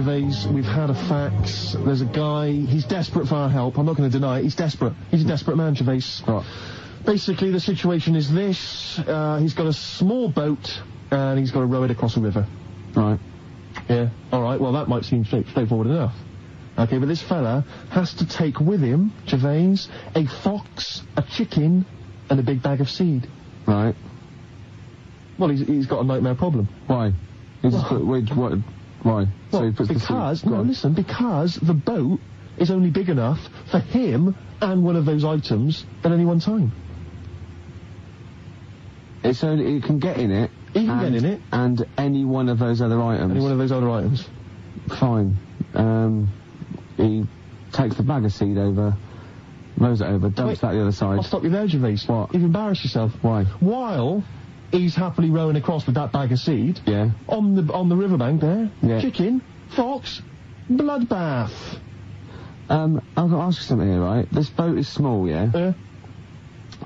Gervais, we've had a fax. There's a guy, he's desperate for our help. I'm not going to deny it. He's desperate. He's a desperate man, Gervais. Right. Basically, the situation is this. Uh, he's got a small boat, and he's got to row it across a river. Right. Yeah. All right. Well, that might seem straight, straightforward enough. Okay, but this fella has to take with him, Gervais, a fox, a chicken, and a big bag of seed. Right. Well, he's, he's got a nightmare problem. Why? He's just Well- what? Why? Well, the because, no, listen, because the boat is only big enough for him and one of those items at any one time. It's only it can get in it. He can and, get in it. And any one of those other items. Any one of those other items. Fine. Um, he takes the bag of seed over, rows it over, dumps Wait, that the other side. I'll stop you there, Gervais. What? You've embarrassed yourself. Why? While he's happily rowing across with that bag of seed, Yeah. on the on the riverbank there, Yeah. chicken, fox, bloodbath. Um, I've got to ask you something here, right? This boat is small, yeah. Uh,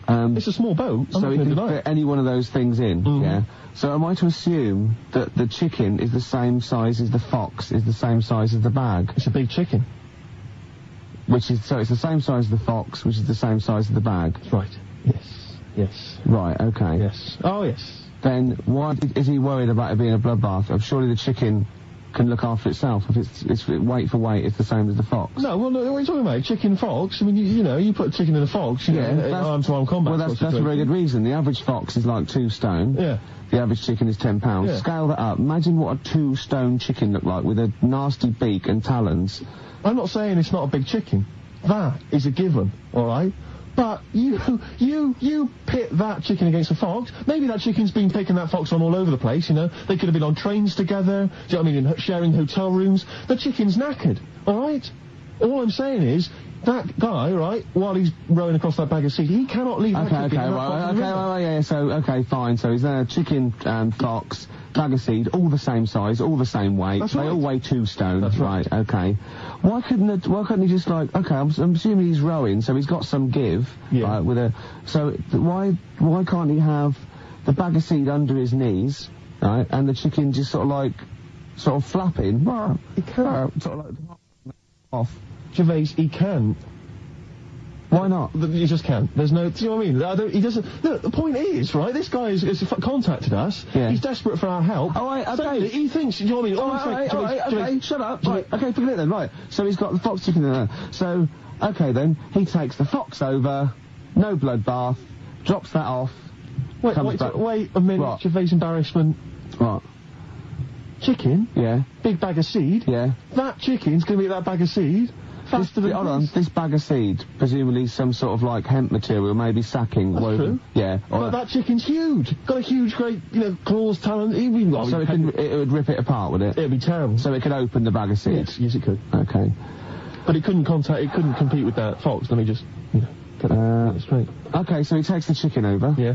Um, it's a small boat. I'm so he can fit any one of those things in, Mhm. yeah. So am I to assume that the chicken is the same size as the fox, is the same size as the bag, It's a big chicken. which is so it's the same size as the fox, which is the same size as the bag. That's right. Yes. Yes. Right. Okay. Yes. Oh, yes. Then why is he worried about it being a bloodbath? Uh, Surely the chicken can look after itself. If it's, it's weight for weight, it's the same as the fox. No, well, no, what are you talking about? Chicken, fox? I mean, you, you know, you put a chicken in a fox, you Yeah, know, that's- arm-to-arm combat. Well, that's, that's a very good reason. The average fox is like two stone. Yeah. The average chicken is ten pounds. Yeah. Scale that up. Imagine what a two stone chicken looked like with a nasty beak and talons. I'm not saying it's not a big chicken. That is a given, all right? But you, you, you pit that chicken against a fox. Maybe that chicken's been taking that fox on all over the place, you know? They could have been on trains together, do you know what I mean, in, sharing hotel rooms. The chicken's knackered, all right? All I'm saying is, that guy, right, while he's rowing across that bag of seed, he cannot leave that Okay, chicken okay, that right, okay, right, right, yeah. So, okay, fine. So, is there a chicken, um, fox, bag of seed, all the same size, all the same weight? That's they right. all weigh two stone. That's right. Okay. Why couldn't it, why couldn't he just like? Okay, I'm, I'm assuming he's rowing, so he's got some give. Yeah. Right, with a. So why why can't he have the bag of seed under his knees, right, and the chicken just sort of like, sort of flapping? He can't. Sort of like off. Gervais, he can. Why not? You just can't. There's no. Do you know what I mean? I don't, he doesn't. Look, the point is, right? This guy has, contacted us. Yeah. He's desperate for our help. Oh, right, So okay. he thinks. Do you know what I mean? All I'm Alright, saying- right, all right, all right okay, shut up. Right, okay, forget it then, right. So he's got the fox chicken in there. So, okay then, he takes the fox over, no bloodbath, drops that off. Wait, comes wait, back- wait a minute. What? Gervais embarrassment. What? Chicken, Yeah, big bag of seed. yeah. That chicken's going to be that bag of seed This, than hold on, this. this bag of seed, presumably some sort of like hemp material, maybe sacking That's woven. true. Yeah. But that chicken's huge. Got a huge, great, you know, claws, talons. He, he, so it, could, it would rip it apart, would it? It'd be terrible. So it could open the bag of seed. yes, yes, it could. Okay. But it couldn't contact. It couldn't compete with that fox. Let me just, you know, get Uh, it straight. Okay, so he takes the chicken over, Yeah.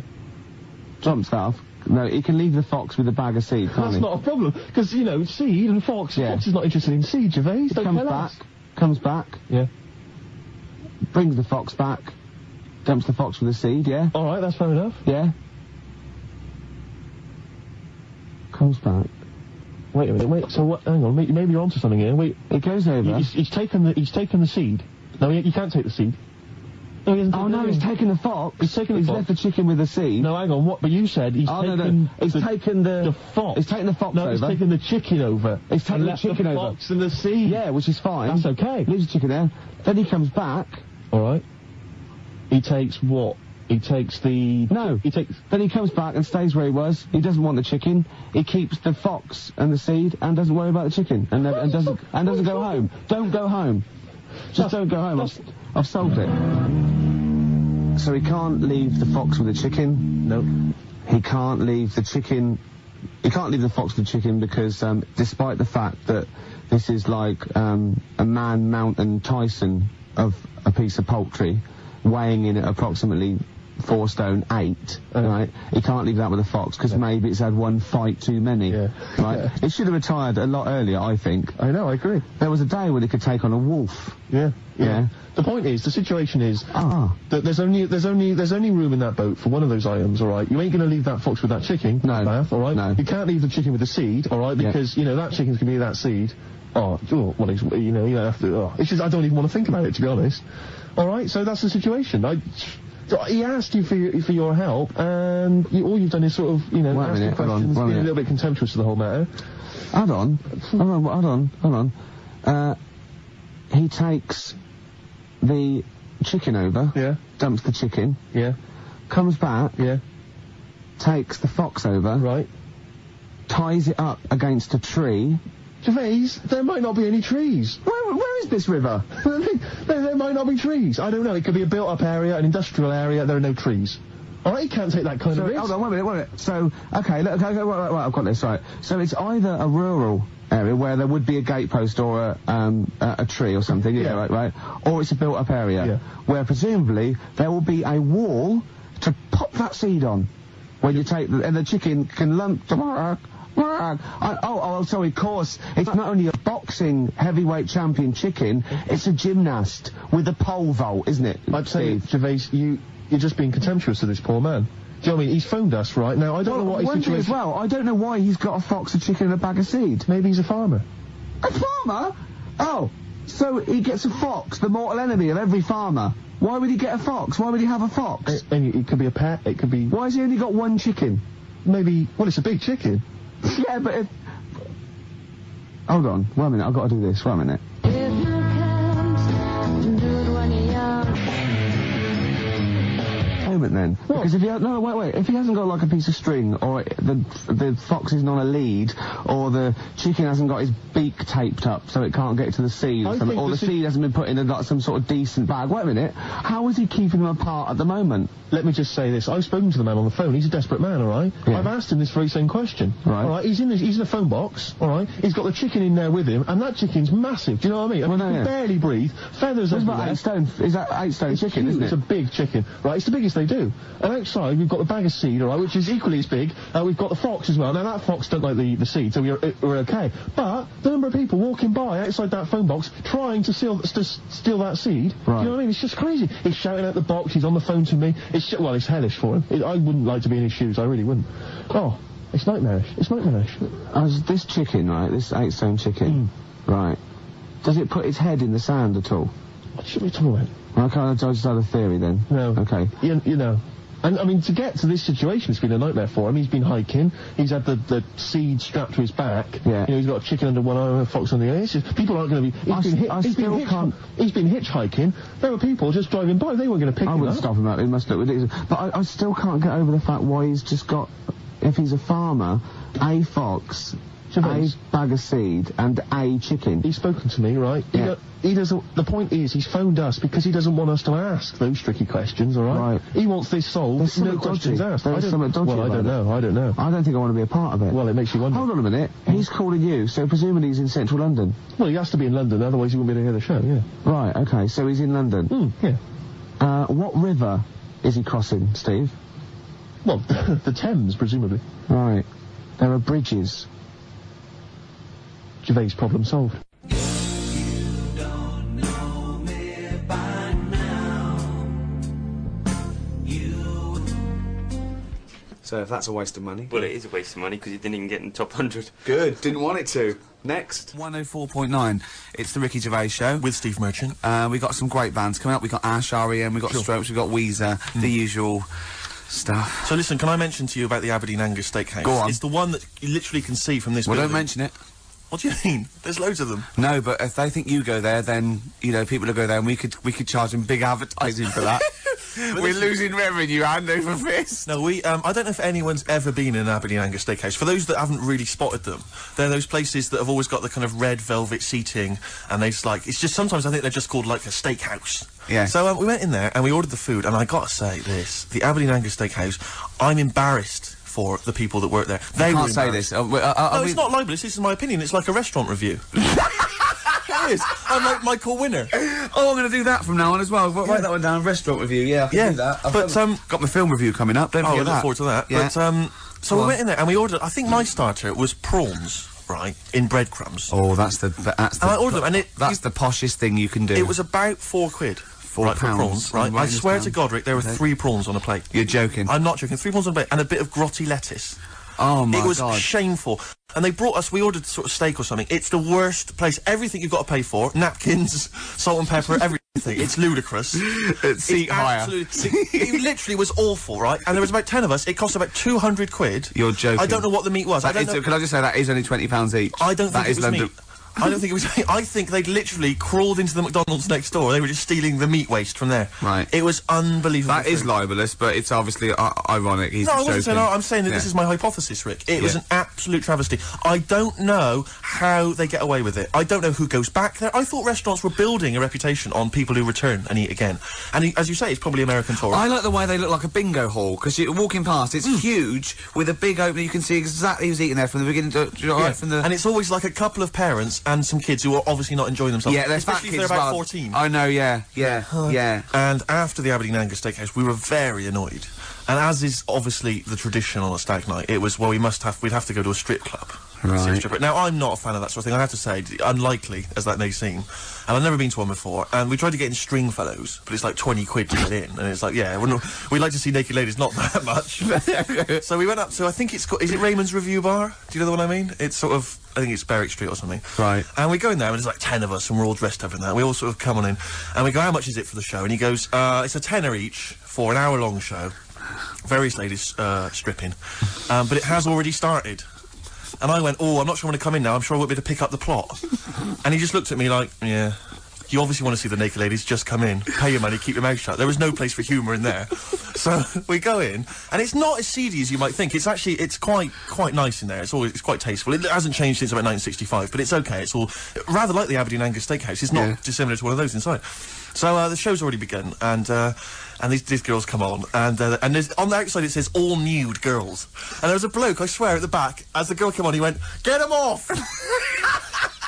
drops that off. No, he can leave the fox with the bag of seed, can't That's he? not a problem, because, you know, seed and fox, Yeah. fox is not interested in seed, Gervais. Don't comes tell back, us. Comes back, Yeah. brings the fox back, dumps the fox with the seed, yeah? All right, that's fair enough. Yeah? Comes back. Wait a minute, wait, so what, hang on, maybe, you're onto something here. Wait, It goes over. he's, he's taken the, he's taken the seed. No, he, he can't take the seed. Oh, no, he Oh no, he's taken the fox. He's taken the He's fox. left the chicken with the seed. No, hang on, what, but you said he's Oh, taken... no. He's the, taken the... the fox. He's taken the fox No, he's taken the chicken over. He's taken the chicken the over. fox and the seed. Yeah, which is fine. That's okay. Leaves the chicken there. Then he comes back. All right. He takes what? He takes the... No. He takes... Then he comes back and stays where he was. He doesn't want the chicken. He keeps the fox and the seed and doesn't worry about the chicken and, and doesn't and doesn't go home. Don't go home. Just don't go home. I've, I've solved it. So he can't leave the fox with the chicken. No. He can't leave the chicken. He can't leave the fox with the chicken because, um, despite the fact that this is like um, a man mountain Tyson of a piece of poultry, weighing in at approximately four stone eight, Uh. right? He can't leave that with a fox because maybe it's had one fight too many, Yeah. right? Yeah. It should have retired a lot earlier, I think. I know, I agree. There was a day when it could take on a wolf. Yeah. Yeah. The point is, the situation is Ah, that there's only there's only there's only room in that boat for one of those items. All right. You ain't going to leave that fox with that chicken. No. Bath, all right. No. You can't leave the chicken with the seed. All right. Yeah. Because you know that chicken's going to be that seed. Oh, oh well, it's, you know, you don't have to. Oh, it's just I don't even want to think about it to be honest. All right, so that's the situation. I. He asked you for your, for your help, and you, all you've done is sort of, you know, Wait a ask minute, him hold on, questions, wait a being a little bit contemptuous of the whole matter. Hold on. Hold on, hold on, hold on. Uh, he takes the chicken over, Yeah, dumps the chicken, yeah, comes back, yeah. takes the fox over, Right. ties it up against a tree. Gervais, there might not be any trees. Where, where is this river? there, there might not be trees. I don't know. It could be a built-up area, an industrial area. There are no trees. All right, you can't take that kind So, of risk. hold on, wait a minute, wait a minute. So, okay, look, okay, okay, right, right, right, I've got this, right. So it's either a rural area where there would be a gatepost or a, um, a, a tree or something, yeah, Yeah. right, right, or it's a built-up area Yeah. where presumably there will be a wall to pop that seed on when you take the, and the chicken can lump. I, Oh, oh, oh, sorry, of course, it's not only a boxing heavyweight champion chicken, it's a gymnast with a pole vault, isn't it, I'd say? Gervais, you, you're just being contemptuous of this poor man. Do you know what I mean? He's phoned us right now. I don't know what his situation as well, I don't know why he's got a fox, a chicken, and a bag of seed. Maybe he's a farmer. A farmer? Oh, so he gets a fox, the mortal enemy of every farmer. Why would he get a fox? Why would he have a fox? And it could be a pet. It could be Why has he only got one chicken? maybe. Well, it's a big chicken. Yeah, but. Hold on, a minute, I've got to do this, a minute. Moment then. Hmm. Because if he no, wait, wait. If he hasn't got like a piece of string, or the the fox isn't on a lead, or the chicken hasn't got his beak taped up so it can't get to the seed, or, something, or the this seed hasn't been put in a, like, some sort of decent bag. Wait a minute. How is he keeping them apart at the moment? Let me just say this. I've spoken to the man on the phone. He's a desperate man, all right? Yeah. I've asked him this very same question. Right. All right. He's in, the, he's in a phone box, all right? He's got the chicken in there with him, and that chicken's massive. Do you know what I mean? I Well, mean, no, yeah. barely breathe. Feathers It's about eight stone. Is that eight stone chicken, Huge. isn't It's a big chicken, right? It's the biggest they do. And outside, we've got the bag of seed, all right, which is equally as big. Uh, we've got the fox as well. Now, that fox don't like the, the seed, so we're, we're okay. But the number of people walking by outside that phone box trying to steal, to steal that seed, Right. you know what I mean? It's just crazy. He's shouting at the box, he's on the phone to me. It's Well, it's hellish for him. It, I wouldn't like to be in his shoes, I really wouldn't. Oh, it's nightmarish. It's nightmarish. As this chicken, right? This eight stone chicken, right? Does it put its head in the sand at all? What should we talk about? Okay, I just had a theory then. No. Okay. You, you know. And I mean, to get to this situation, it's been a nightmare for him. He's been hiking. He's had the, the seed strapped to his back. Yeah. You know, he's got a chicken under one eye and a fox on the other. It's just, people aren't going to be. He's I been, hit, I he's, been still hitch, can't- he's been hitchhiking. There were people just driving by. They weren't going to pick I him wouldn't up. stop him up. It must look ridiculous. But I, I still can't get over the fact why he's just got, if he's a farmer, a fox, Gervais. a bag of seed, and a chicken. He's spoken to me, right? He, Yeah. do- he doesn't. The point is, he's phoned us because he doesn't want us to ask those tricky questions. All right? Right. He wants this solved. There's no questions dodgy. asked. There's I don't, something dodgy Well, I don't it. know. I don't know. I don't think I want to be a part of it. Well, it makes you wonder. Hold on a minute. He's calling you, so presumably he's in central London. Well, he has to be in London, otherwise he wouldn't be able to hear the show. Yeah. Right, okay, so he's in London. Hmm. Yeah. Uh, what river is he crossing, Steve? Well, the Thames, presumably. Right. There are bridges. Gervais problem solved. So if that's a waste of money. Well, it is a waste of money because you didn't even get in the top 100. Good. Didn't want it to. Next. 104.9. It's the Ricky Gervais Show. with Steve Merchant. Uh, we got some great bands coming up. We got Ash, R.E.M., we got Strokes, we got Weezer, the usual stuff. So listen, can I mention to you about the Aberdeen Angus Steakhouse? Go on. It's the one that you literally can see from this Well, don't mention it. What do you mean? There's loads of them. No, but if they think you go there, then you know people will go there, and we could we could charge them big advertising for that. We're losing revenue hand over fist. No, we. Um, I don't know if anyone's ever been in an Aberdeen Angus Steakhouse. For those that haven't really spotted them, they're those places that have always got the kind of red velvet seating, and they just like it's just sometimes I think they're just called like a steakhouse. Yeah. So um, we went in there and we ordered the food, and I gotta say this: the Aberdeen Angus Steakhouse. I'm embarrassed for the people that work there. They I can't say this. We- uh, uh, No, we- it's not libelous. This is my opinion. It's like a restaurant review. it is. I'm like Michael Winner. Oh, I'm going to do that from now on as well. Write write that one down. Restaurant review. Yeah, I can Yeah, do that. I've but, got, um, got my film review coming up. Don't Oh, I look that. forward to that. Yeah. But um, so Go we on. went in there and we ordered. I think my starter was prawns, right, in breadcrumbs. Oh, that's the that's the And I ordered them, and it- that's the poshest thing you can do. It was about four quid. Four right, for pounds. prawns, right? I swear down. to Godric, there were Okay. three prawns on a plate. You're joking. I'm not joking. Three prawns on a plate and a bit of grotty lettuce. oh my god. it was god. shameful. And they brought us, we ordered sort of steak or something. It's the worst place. Everything you've got to pay for. Napkins, salt and pepper, everything. It's ludicrous. seat It's hire. absolutely- it literally was awful, right? And there was about 10 of us. It cost about 200 quid. You're joking. I don't know what the meat was. I don't is, know. Can I just say that is only twenty pounds each? I don't That think is it was London. meat. I don't think it was. I think they'd literally crawled into the McDonald's next door. They were just stealing the meat waste from there. Right. It was unbelievable. That is libelous, but it's obviously uh, ironic. He's No, I wasn't saying. No, I'm saying that this is my hypothesis, Rick. It was an absolute travesty. I don't know how they get away with it. I don't know who goes back there. I thought restaurants were building a reputation on people who return and eat again. And he, as you say, it's probably American tourists. I like the way they look like a bingo hall because you're walking past. It's huge with a big opening. You can see exactly who's eating there from the beginning to you know, Yeah. right from the. And it's always like a couple of parents and some kids who are obviously not enjoying themselves. yeah, there's fat especially kids if they're about well. 14. I know. Yeah, yeah, yeah. And after the Aberdeen Angus Steakhouse, we were very annoyed. And as is obviously the tradition on a stag night, it was well, we must have, we'd have to go to a strip club. Right. See a stripper. Now, I'm not a fan of that sort of thing. I have to say, unlikely as that may seem. And I've never been to one before. And we tried to get in Stringfellows, but it's like 20 quid to get in. And it's like, yeah, we're not, we'd like to see naked ladies, not that much. so we went up to, I think it's called, is it Raymond's Revuebar? Do you know the one I mean? It's sort of, I think it's Berwick Street or something. Right. And we go in there, and there's like 10 of us, and we're all dressed up in that. We all sort of come on in, and we go, how much is it for the show? And he goes, uh, it's a tenner each for an hour long show. Various ladies uh, stripping. Um, but it has already started. And I went, oh, I'm not sure I want to come in now. I'm sure I won't be able to pick up the plot. and he just looked at me like, yeah. You obviously want to see the naked ladies, just come in, pay your money, keep your mouth shut. There was no place for humour in there. so we go in, and it's not as seedy as you might think. It's actually, it's quite, quite nice in there. It's always, it's quite tasteful. It hasn't changed since about 1965, but it's okay. It's all, rather like the Aberdeen Angus Steakhouse. It's not Yeah. dissimilar to one of those inside. So uh, the show's already begun, and uh, and these, these girls come on, and uh, and there's, on the outside it says all nude girls, and there was a bloke, I swear, at the back. As the girl came on, he went, "Get them off."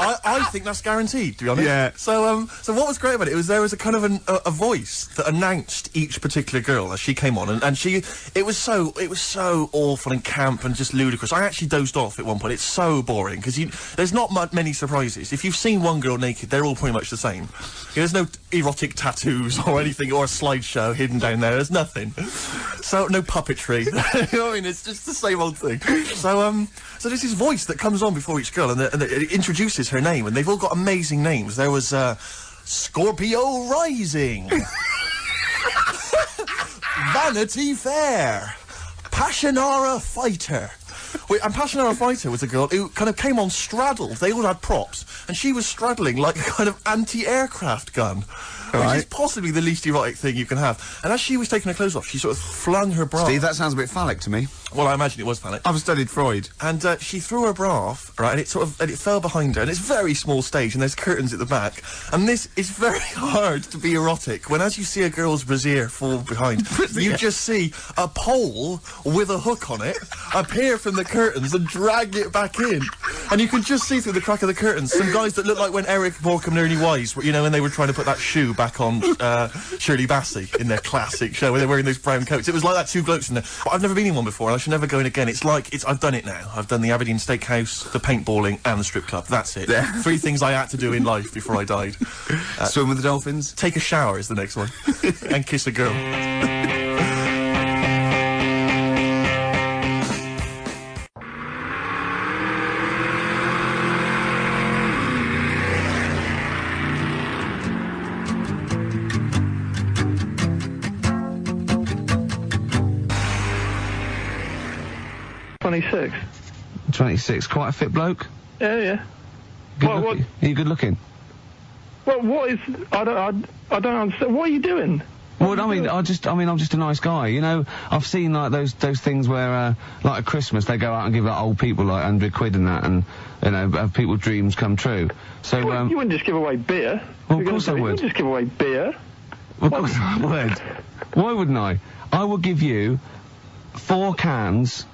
I, I think that's guaranteed, to be honest. Yeah. So, um, so what was great about it was there was a kind of an, a, a voice that announced each particular girl as she came on, and, and she, it was so, it was so awful and camp and just ludicrous. I actually dozed off at one point. It's so boring because you, there's not many surprises. If you've seen one girl naked, they're all pretty much the same. There's no erotic tattoos or anything or a slideshow hidden down there. There's nothing. So no puppetry. you know I mean? It's just the same old thing. So um, so there's this voice that comes on before each girl, and, the, and the, it introduces her name, and they've all got amazing names. There was uh, Scorpio Rising, Vanity Fair, Passionara Fighter. Wait, and Passionara Fighter was a girl who kind of came on straddled. They all had props, and she was straddling like a kind of anti-aircraft gun. Which is possibly the least erotic thing you can have. And as she was taking her clothes off, she sort of flung her bra. Steve, that sounds a bit phallic to me. Well, I imagine it was phallic. I've studied Freud. And uh, she threw her bra off, right, and it sort of and it fell behind her, and it's a very small stage, and there's curtains at the back, and this is very hard to be erotic when, as you see a girl's brassiere fall behind, you just see a pole with a hook on it appear from the curtains and drag it back in, and you can just see through the crack of the curtains some guys that look like when Eric Morecambe and Ernie Wise, you know, when they were trying to put that shoe back on uh, Shirley Bassey in their classic show, when they're wearing those brown coats. It was like that, two blokes in there. But I've never been in one before, should never go in again. It's like it's. I've done it now. I've done the Aberdeen Steakhouse, the paintballing, and the strip club. That's it. Three things I had to do in life before I died. Swim with the dolphins. Take a shower is the next one, and kiss a girl. 26, quite a fit bloke. Yeah, yeah. Good What- looking. Are you good looking? Well, what is? I don't. I, I don't understand. What are you doing? Well, I mean, I just, I mean, I'm just a nice guy. You know, I've seen like those those things where, uh, like at Christmas, they go out and give like old people like hundred quid and that, and you know, have people's dreams come true. So, You, um, you wouldn't just give away beer. Well, of course I would. You wouldn't just give away beer. of course I would. Why wouldn't I? I would give you four cans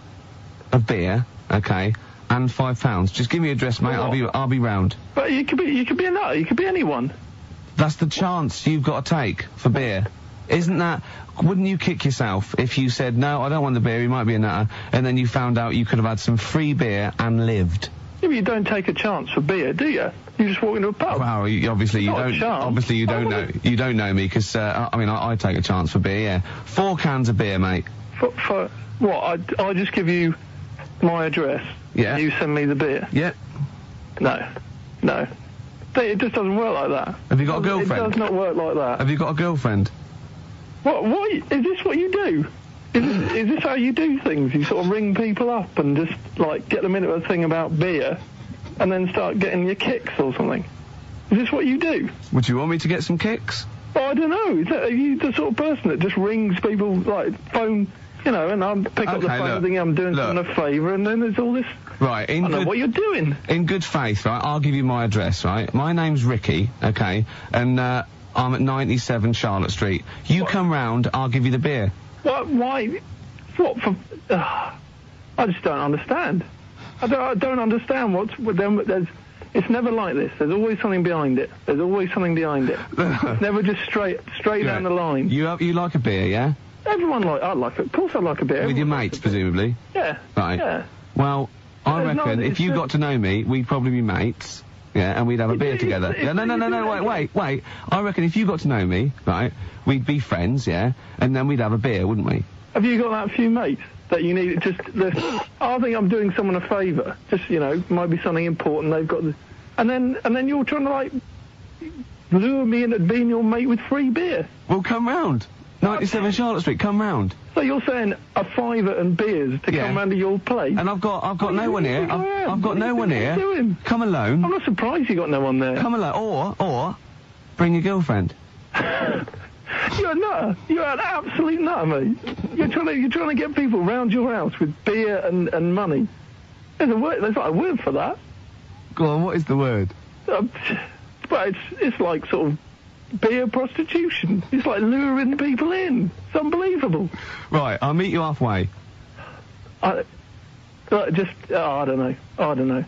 of beer, okay, and five pounds. Just give me a address, mate. I'll be, I'll be round. But you could be. You could be a nut. You could be anyone. That's the chance you've got to take for beer. Isn't that? Wouldn't you kick yourself if you said no? I don't want the beer. He might be a nutter, and then you found out you could have had some free beer and lived. Yeah, but you don't take a chance for beer, do you? You just walk into a pub. Wow, you, obviously you Not a don't. chance. Obviously you I don't know. wouldn't- You don't know me because uh, I I mean I, I take a chance for beer. Yeah, four cans of beer, mate. For, for what? I, I just give you my address, Yeah. you send me the beer. Yeah. No, no. It just doesn't work like that. Have you got a girlfriend? It does not work like that. Have you got a girlfriend? What? What? Is this what you do? Is this, is this how you do things? You sort of ring people up and just like get them into a thing about beer, and then start getting your kicks or something. Is this what you do? Would you want me to get some kicks? Oh, I don't know. Is that, are you the sort of person that just rings people like phone? You know, and I'm pick up the Okay, phone look, and think I'm doing look. someone a favour, and then there's all this. Right. In don't know what you're doing. in good faith, right? I'll give you my address, right? My name's Ricky, okay, and uh, I'm at 97 Charlotte Street. You come round, I'll give you the beer. What? Why? What for? Ugh. I just don't understand. I don't, I don't understand what's with them. There's, it's never like this. There's always something behind it. There's always something behind it. it's never just straight, straight down the line. You you like a beer, yeah? Everyone like, I like it. Of course, I like a beer. With your mates, likes a beer. presumably. Yeah. Right. Yeah. Well, I There's no- reckon if it's you just- got to know me, we'd probably be mates. Yeah, and we'd have a beer it's- together. it's- Yeah, no, no, no, no, wait, wait, wait. I reckon if you got to know me, right, we'd be friends, yeah, and then we'd have a beer, wouldn't we? Have you got that few mates that you need? Just, the, I think I'm doing someone a favour. Just, you know, might be something important. They've got, the, and then, and then you're trying to like lure me into being your mate with free beer. Well, come round. 97 Charlotte Street, come round. So you're saying a fiver and beers to Yeah. come round to your place? And I've got, I've got no one here. I've. I've got no one here. Doing? Come alone. I'm not surprised you got no one there. Come alone. Or, or, bring your girlfriend. You're a nutter. You're an absolute nutter, mate. You're trying to you're trying to get people round your house with beer and, and money. There's a word. There's like a word for that. Go on, what is the word? Um, but it's it's like sort of beer prostitution. It's like luring people in. It's unbelievable. Right, I'll meet you halfway. I, like, just oh, I don't know. I don't know.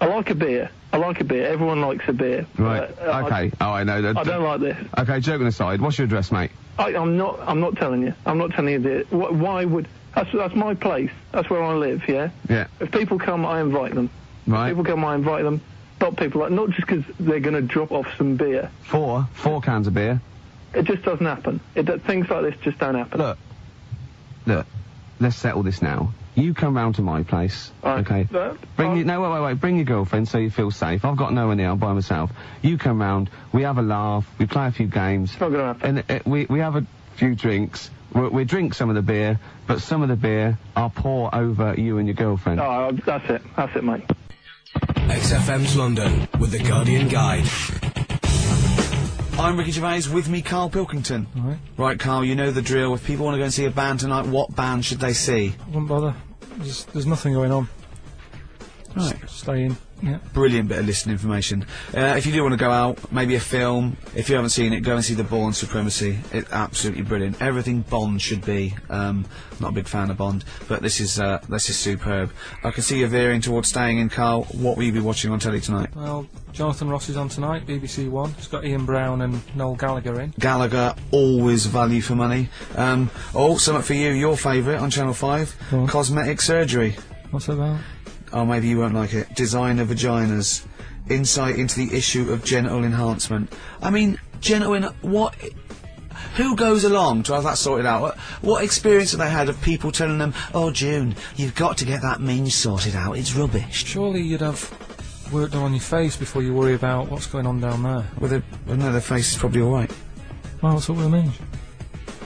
I like a beer. I like a beer. Everyone likes a beer. Right, Uh, I- okay. oh, I know. I, don't like this. Okay, joking aside, what's your address, mate? I, I'm not. I'm not telling you. I'm not telling you this. Wh- Why would? That's that's my place. That's where I live. Yeah. Yeah. If people come, I invite them. Right. People come, I invite them. Not people like not just because they're going to drop off some beer. Four, four cans of beer. It just doesn't happen. It, things like this just don't happen. Look, look, let's settle this now. You come round to my place, Right. okay? Uh, Bring uh, your, no, wait, wait, wait. Bring your girlfriend so you feel safe. I've got no one here. I'm by myself. You come round. We have a laugh. We play a few games. It's not going to happen. And uh, we we have a few drinks. We, we drink some of the beer, but some of the beer I'll pour over you and your girlfriend. Oh, that's it. That's it, mate. XFM's London with the Guardian Guide. I'm Ricky Gervais, with me Carl Pilkington. Right. Right, Carl, you know the drill. If people want to go and see a band tonight, what band should they see? I wouldn't bother. There's, there's nothing going on. Right. Just stay in. Yeah. Brilliant bit of listening information. Uh, if you do want to go out, maybe a film, if you haven't seen it, go and see The Bourne Supremacy. It's absolutely brilliant. Everything Bond should be. Um, not a big fan of Bond, but this is uh, this is superb. I can see you're veering towards staying in, Carl. What will you be watching on telly tonight? Well, Jonathan Ross is on tonight, BBC One. It's got Ian Brown and Noel Gallagher in. Gallagher, always value for money. Um, oh, something for you, your favourite on Channel 5, Cosmetic Surgery. What's that about? Oh, maybe you won't like it. Designer vaginas. Insight into the issue of genital enhancement. I mean, genital en- what? Who goes along to have that sorted out? What, what experience have they had of people telling them, "Oh, June, you've got to get that minge sorted out. It's rubbish." Surely you'd have work done on your face before you worry about what's going on down there. Well, they- well, no, their face is probably all right. Well, what's up with the minge?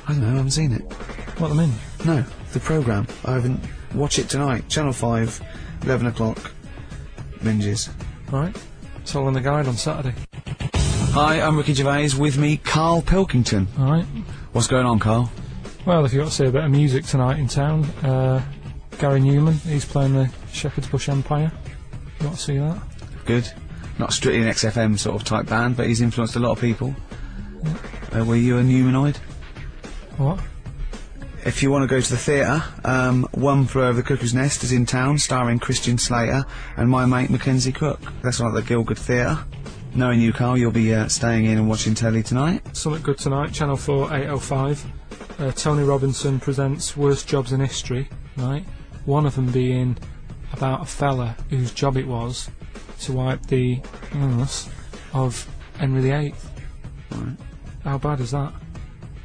I don't know. I haven't seen it. What the minge? No, the programme. I haven't. Watch it tonight. Channel Five, eleven o'clock. binges. Right. It's all in the guide on Saturday. Hi, I'm Ricky Gervais. With me, Carl Pilkington. All right. What's going on, Carl? Well, if you've got to see a bit of music tonight in town, uh, Gary Numan, he's playing the Shepherd's Bush Empire. You want to see that? Good. Not strictly an XFM sort of type band, but he's influenced a lot of people. Uh, were you a Numanoid? What? If you want to go to the theatre, um, One Flew Over the Cuckoo's Nest is in town, starring Christian Slater and my mate Mackenzie Crook. That's like the Gielgud Theatre. Knowing you, Carl, you'll be uh, staying in and watching telly tonight. Something good tonight, Channel 4, 805. Uh, Tony Robinson presents Worst Jobs in History, right? One of them being about a fella whose job it was to wipe the ass of Henry VIII. Right. How bad is that?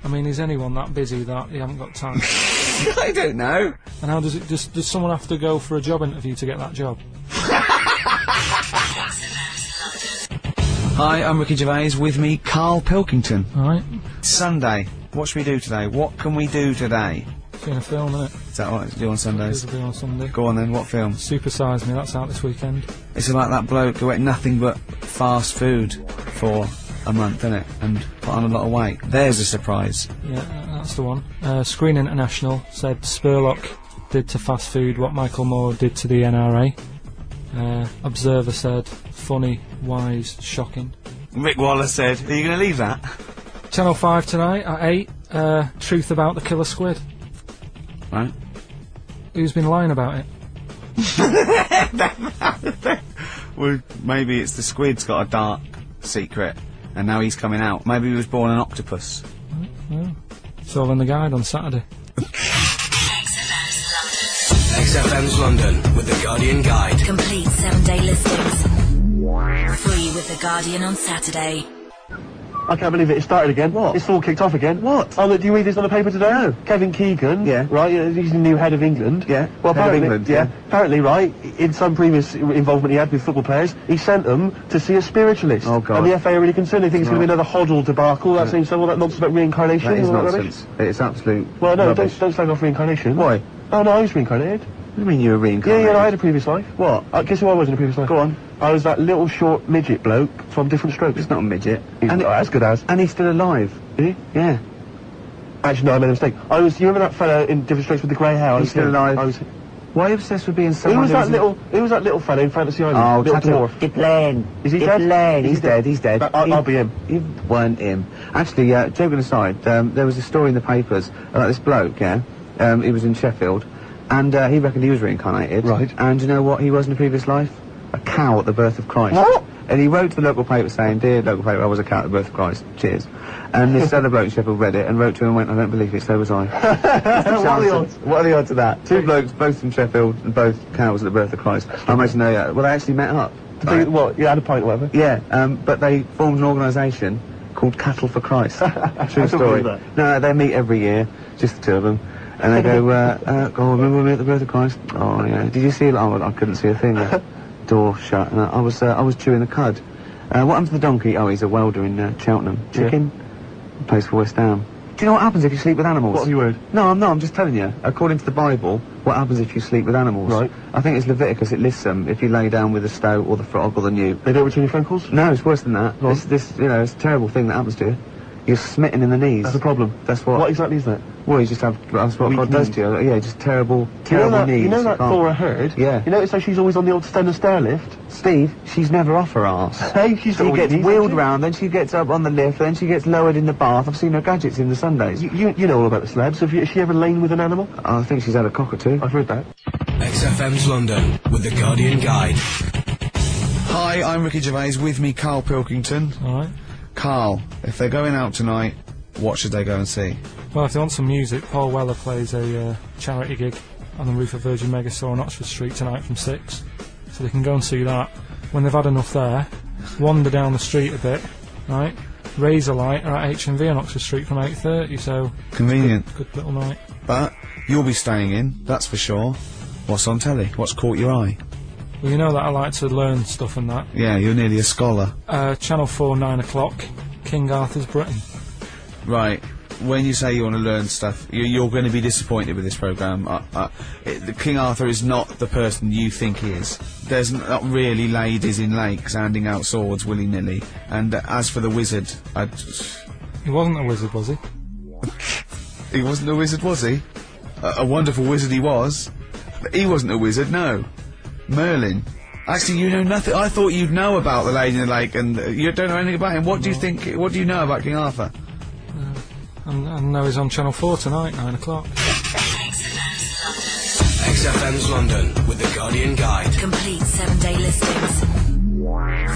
I mean, is anyone that busy that they haven't got time? I don't know. And how does it? Does, does someone have to go for a job interview to get that job? Hi, I'm Ricky Gervais. With me, Carl Pilkington. All right. Sunday. What should we do today? What can we do today? Seeing a film, innit? Is that what to do on Sundays? It'll be on Sunday. Go on then. What film? Super Size Me. That's out this weekend. It's like that bloke who ate nothing but fast food for a month, isn't it? And put on a lot of weight. There's a surprise. Yeah, uh, that's the one. Uh, Screen International said Spurlock did to fast food what Michael Moore did to the NRA. Uh, Observer said funny, wise, shocking. Rick Wallace said, "Are you going to leave that?" Channel 5 tonight at 8. Uh, truth about the killer squid. Right. Who's been lying about it? Well, maybe it's the squid's got a dark secret, and now he's coming out. Maybe he was born an octopus. It's all in the guide on Saturday. XFM's London with The Guardian Guide. Complete seven day listings. Free with The Guardian on Saturday. I can't believe it. It started again. What? It's all kicked off again. What? Oh, look, do you read this on the paper today? No. Kevin Keegan. Yeah. Right. uh, He's the new head of England. Yeah. Well, Head of apparently, England, yeah, yeah. Apparently, right. In some previous involvement he had with football players, he sent them to see a spiritualist. Oh, God. And the FA are really concerned. They think it's going to be another Hoddle debacle. That same stuff. All that nonsense about reincarnation. That is rubbish. nonsense. It's absolute Well, no, rubbish. don't, don't slag off reincarnation. Why? Oh no, I was reincarnated. What do you mean you were Yeah, reincarnated? yeah, no, I had a previous life. What? Uh, guess who I was in a previous life? Go on. I was that little short midget bloke from Diff'rent Strokes. He's not a midget. He's and, not as good as. and he's still alive. Is he? Yeah. Actually, no, I made a mistake. I was. You remember that fellow in Diff'rent Strokes with the grey hair? I He's still alive. I was. Why are you obsessed with being Who someone was who that little? Who was that little fellow in Fantasy Island? Oh, little Tattoo. dwarf. Ghislaine. Is he dead? He's he dead. He's dead. I- I'll, He- I'll be him. You weren't him. Actually, uh, joking aside, um, there was a story in the papers about this bloke, yeah? Um, he was in Sheffield, and uh, he reckoned he was reincarnated. Right. And you know what he was in a previous life? A cow at the birth of Christ. What? And he wrote to the local paper saying, Dear local paper, I was a cow at the birth of Christ. Cheers. And this other bloke in Sheffield read it and wrote to him and went, I don't believe it, so was I. what are the odds? What are the odds of that? Two blokes, both from Sheffield, and both cows at the birth of Christ. I imagine they, uh, well, they actually met up. To think- What? You had a pint, or whatever. Yeah, um, but they formed an organisation called Cattle for Christ. True story. no, they meet every year, just the two of them. And they go, uh, uh, oh, remember me at the birth of Christ? Oh, yeah. Did you see it? Oh, I couldn't see a thing. The door shut. And I, was, uh, I was chewing the cud. Uh, what happened to the donkey? Oh, he's a welder in uh, Cheltenham. Chicken? Place for West Ham. Do you know what happens if you sleep with animals? What have you heard? No, I'm not. I'm just telling you. According to the Bible, what happens if you sleep with animals? Right. I think it's Leviticus. It lists them. If you lay down with the stoat or the frog or the newt. They don't return your phone calls. No, it's worse than that. This, this, you know, it's a terrible thing that happens to you. You're smitten in the knees. That's the problem. That's what. What exactly is that? Well, you just have. That's what Weak God does to you. Yeah, just terrible, You know terrible that, knees. you know that can't- Thora Hird? Yeah. You notice how she's always on the old Stannah stair lift? Steve, she's never off her arse. Hey, she's got She all gets your knees, wheeled round, then she gets up on the lift, then she gets lowered in the bath. I've seen her gadgets in the Sundays. You, you, you know all about the slabs. Have you, has she ever lain with an animal? I think she's had a cockatoo. I've heard that. XFM's London with The Guardian Guide. Hi, I'm Ricky Gervais. With me, Carl Pilkington. All right. Carl, if they're going out tonight, what should they go and see? Well, if they want some music, Paul Weller plays a uh, charity gig on the roof of Virgin Megastore on Oxford Street tonight from 6. So they can go and see that. When they've had enough there, wander down the street a bit, right? Razorlight are at HMV on Oxford Street from 8.30, so Convenient. good little night. But you'll be staying in, that's for sure. What's on telly? What's caught your eye? Well, you know that I like to learn stuff and that. Yeah, you're nearly a scholar. Uh, Channel 4, 9 o'clock, King Arthur's Britain. Right. When you say you want to learn stuff, you, you're going to be disappointed with this program. Uh, uh, it, the King Arthur is not the person you think he is. There's not really ladies in lakes handing out swords willy nilly. And uh, as for the wizard, I, He wasn't a wizard, was he? he wasn't a wizard, was he? A, a wonderful wizard he was. But he wasn't a wizard, no. Merlin. Actually, you know nothing. I thought you'd know about the Lady in the Lake, and uh, you don't know anything about him. What do you think? What do you know about King Arthur? And I know he's on Channel 4 tonight, 9 o'clock. XFM's London with The Guardian Guide. Complete seven day listings.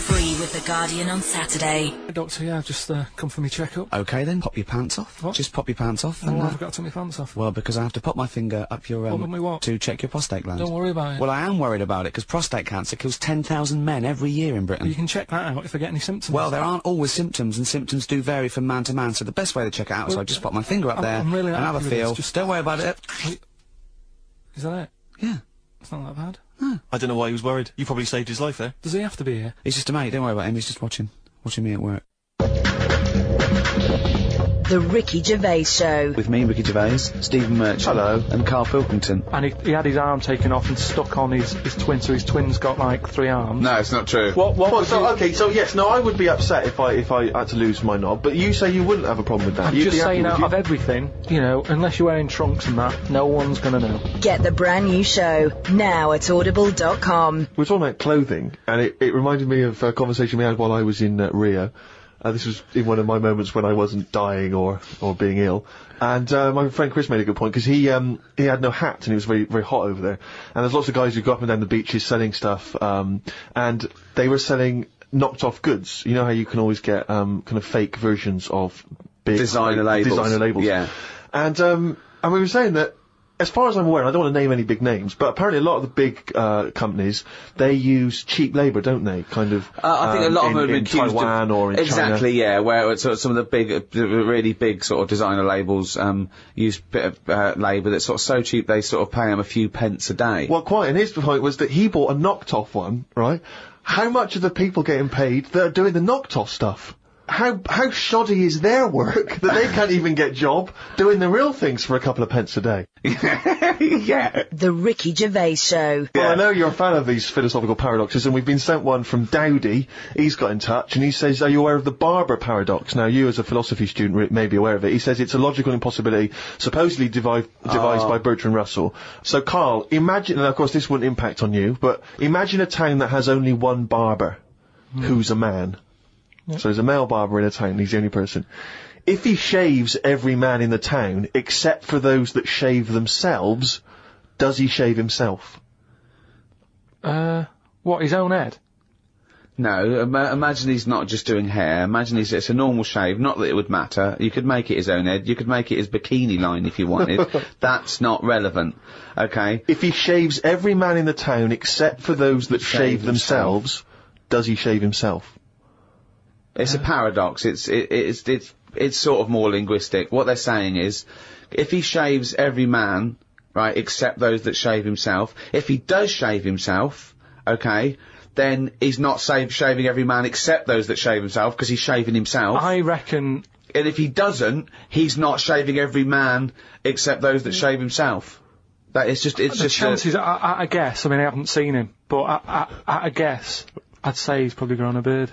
Free with The Guardian on Saturday. Doctor, yeah, I've just uh, come for my checkup. Okay then, pop your pants off. What? Just pop your pants off. Well, and, why uh, have got to take my pants off? well, because I have to pop my finger up your What um, about me what? to check your prostate gland. Don't worry about it. Well, I am worried about it because prostate cancer kills 10,000 men every year in Britain. you can check that out if I get any symptoms. Well, there aren't always symptoms, and symptoms do vary from man to man. So the best way to check it out is I just pop my finger up I'm- there I'm really and have a happy with this, feel. just- Don't worry about it. Is that it? Yeah. It's not that bad. I don't know why he was worried. You probably saved his life there. Does he have to be here? He's just a mate. Don't worry about him. He's just watching, watching me at work. The Ricky Gervais Show. With me, Ricky Gervais, Stephen Merchant, hello, and Carl Pilkington. And he, he had his arm taken off and stuck on his, his twin, so his twin's got like three arms. No, it's not true. What, what Well, so you- okay, so yes, no, I would be upset if I if I had to lose my knob, but you say you wouldn't have a problem with that. I'm You'd just be happy saying out you- of everything, you know, unless you're wearing trunks and that, no one's gonna know. Get the brand new show now at audible.com. We're talking about clothing, and it, it reminded me of a conversation we had while I was in uh, Rio. Uh, this was in one of my moments when I wasn't dying or, or being ill. And uh, my friend Chris made a good point because he um, he had no hat and he was very very hot over there. And there's lots of guys who go up and down the beaches selling stuff, um, and they were selling knocked off goods. You know how you can always get um, kind of fake versions of big Designer labels. Designer labels. Yeah. And um, and we were saying that, as far as I'm aware, I don't want to name any big names, but apparently a lot of the big uh, companies they use cheap labour, don't they? Kind of. Uh, I think um, a lot in, of them in Taiwan of, or in exactly, China. yeah. Where it's sort of some of the big, uh, really big sort of designer labels um, use bit of uh, labour that's sort of so cheap they sort of pay them a few pence a day. Well, quite. And his point was that he bought a knocked off one, right? How much are the people getting paid that are doing the knocked off stuff? How how shoddy is their work that they can't even get job doing the real things for a couple of pence a day? yeah. The Ricky Gervais Show. Well, I know you're a fan of these philosophical paradoxes, and we've been sent one from Dowdy. He's got in touch, and he says, "Are you aware of the Barber paradox?" Now, you as a philosophy student may be aware of it. He says it's a logical impossibility, supposedly devi- devised ah. by Bertrand Russell. So, Carl, imagine, and of course this wouldn't impact on you, but imagine a town that has only one barber, hmm. who's a man. So there's a male barber in a town. He's the only person. If he shaves every man in the town except for those that shave themselves, does he shave himself? Uh, what, his own head? No, ima- imagine he's not just doing hair. Imagine he's it's a normal shave. Not that it would matter. You could make it his own head. You could make it his bikini line if you wanted. That's not relevant. Okay. If he shaves every man in the town except for those that shave, themselves, does he shave himself? It's a paradox. It's it, it's it's it's sort of more linguistic. What they're saying is, if he shaves every man, right, except those that shave himself, if he does shave himself, okay, then he's not save, shaving every man except those that shave himself because he's shaving himself. I reckon. And if he doesn't, he's not shaving every man except those that shave himself. That it's just it's the just chances, I, I, I guess, I mean, I haven't seen him, but I, I, I, I guess, I'd say he's probably grown a beard.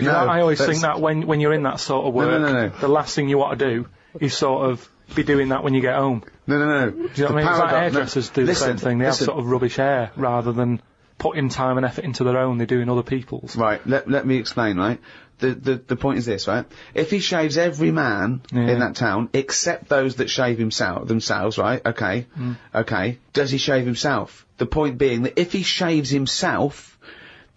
Because No, I, always think that when, when you're in that sort of work, no, no, no. the last thing you want to do is sort of be doing that when you get home. No, no, no. Do you know The what I mean? It's like hairdressers do the same thing. They listen. have sort of rubbish hair rather than putting time and effort into their own. They're doing other people's. Right, let, let me explain, right? The, the, the point is this, right? If he shaves every man Yeah. in that town, except those that shave himself, themselves, right? Okay. Mm. Okay. Does he shave himself? The point being that if he shaves himself,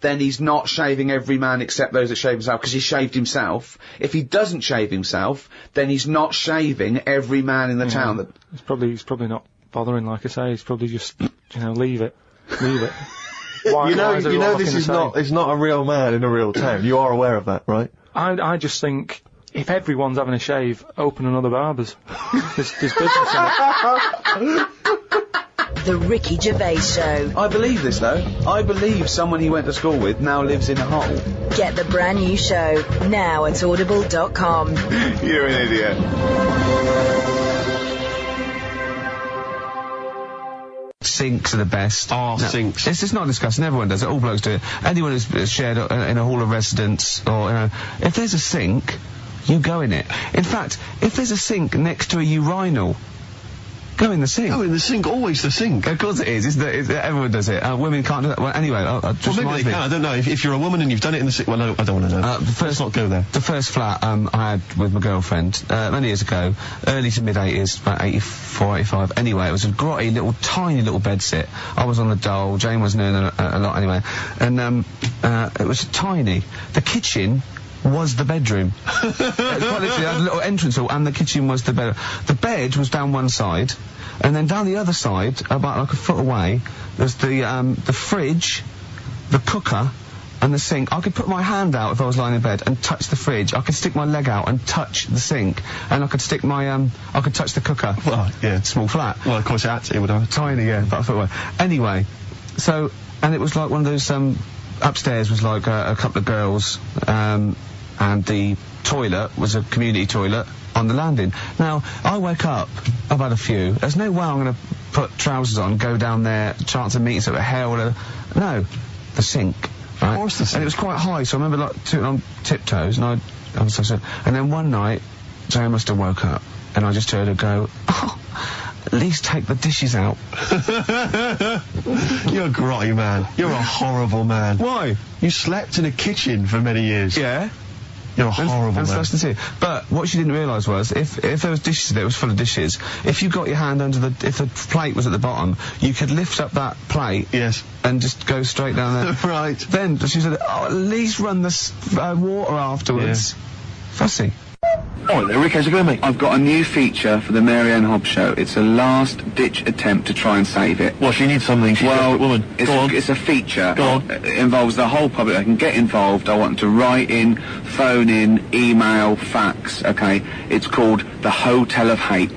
then he's not shaving every man except those that shave himself because he shaved himself. If he doesn't shave himself, then he's not shaving every man in the Yeah. town that He's probably, he's probably not bothering, like I say. He's probably just, you know, leave it. Leave it. Why, you know, you know this is same? not it's not a real man in a real town. You are aware of that, right? I, I just think if everyone's having a shave, open another barber's. there's, there's business in it. The Ricky Gervais Show. I believe this though. I believe someone he went to school with now lives in a hole. Get the brand new show now at audible.com. You're an idiot. Sinks are the best. Oh, No, sinks. It's just not discussing. Everyone does it. All blokes do it. Anyone who's uh, shared in a hall of residence or in a, if there's a sink, you go in it. In fact, if there's a sink next to a urinal, Go in the sink. Go in the sink, always the sink. Of course it is. It's the, it's, everyone does it. Uh, women can't do that. Well, anyway, uh, uh, just Well, maybe they me. can. I don't know. If, if you're a woman and you've done it in the sink, well, no, I don't want to know. Uh, the Let's first, not go there. the first flat um, I had with my girlfriend uh, many years ago, early to mid 80s, about 84, 85. Anyway, it was a grotty little, tiny little bed sit. I was on the dole, Jane wasn't doing a, a lot anyway, and um, uh, it was tiny. The kitchen was the bedroom. It quite literally had a little entrance hall, and the kitchen was the bed. The bed was down one side, and then down the other side, about like a foot away, there's the um, the fridge, the cooker, and the sink. I could put my hand out if I was lying in bed and touch the fridge. I could stick my leg out and touch the sink, and I could stick my um, I could touch the cooker. Well, yeah. Small flat, Well, of course, it had to, would I? tiny, yeah, about a foot away. Anyway, so and it was like one of those um, upstairs was like a, a couple of girls, um, and the toilet was a community toilet on the landing. Now I wake up, I've had a few. There's no way I'm going to put trousers on, go down there, chance of meeting sort of hell, whatever. No, the sink. Right? course the And it was quite high, so I remember like tooting on tiptoes, and I, I was so And then one night, Jane must have woke up, and I just heard her go, "Oh, at least take the dishes out." You're a grotty man. You're a horrible man. Why? You slept in a kitchen for many years. Yeah. You're a horrible and man. that's the thing. But what she didn't realise was, if if there was dishes there, it was full of dishes. If you got your hand under the, if the plate was at the bottom, you could lift up that plate. Yes. And just go straight down there. right. Then she said, "Oh, at least run the uh, water afterwards." Fussy. Oh, there, how's it going. I've got a new feature for the Mary Anne Hobbs show. It's a last-ditch attempt to try and save it. Well, she needs something. She's a well, desperate woman. It's, Go a, on. it's a feature. Go on. It involves the whole public. I can get involved. I want them to write in, phone in, email, fax. Okay. It's called the Hotel of Hate.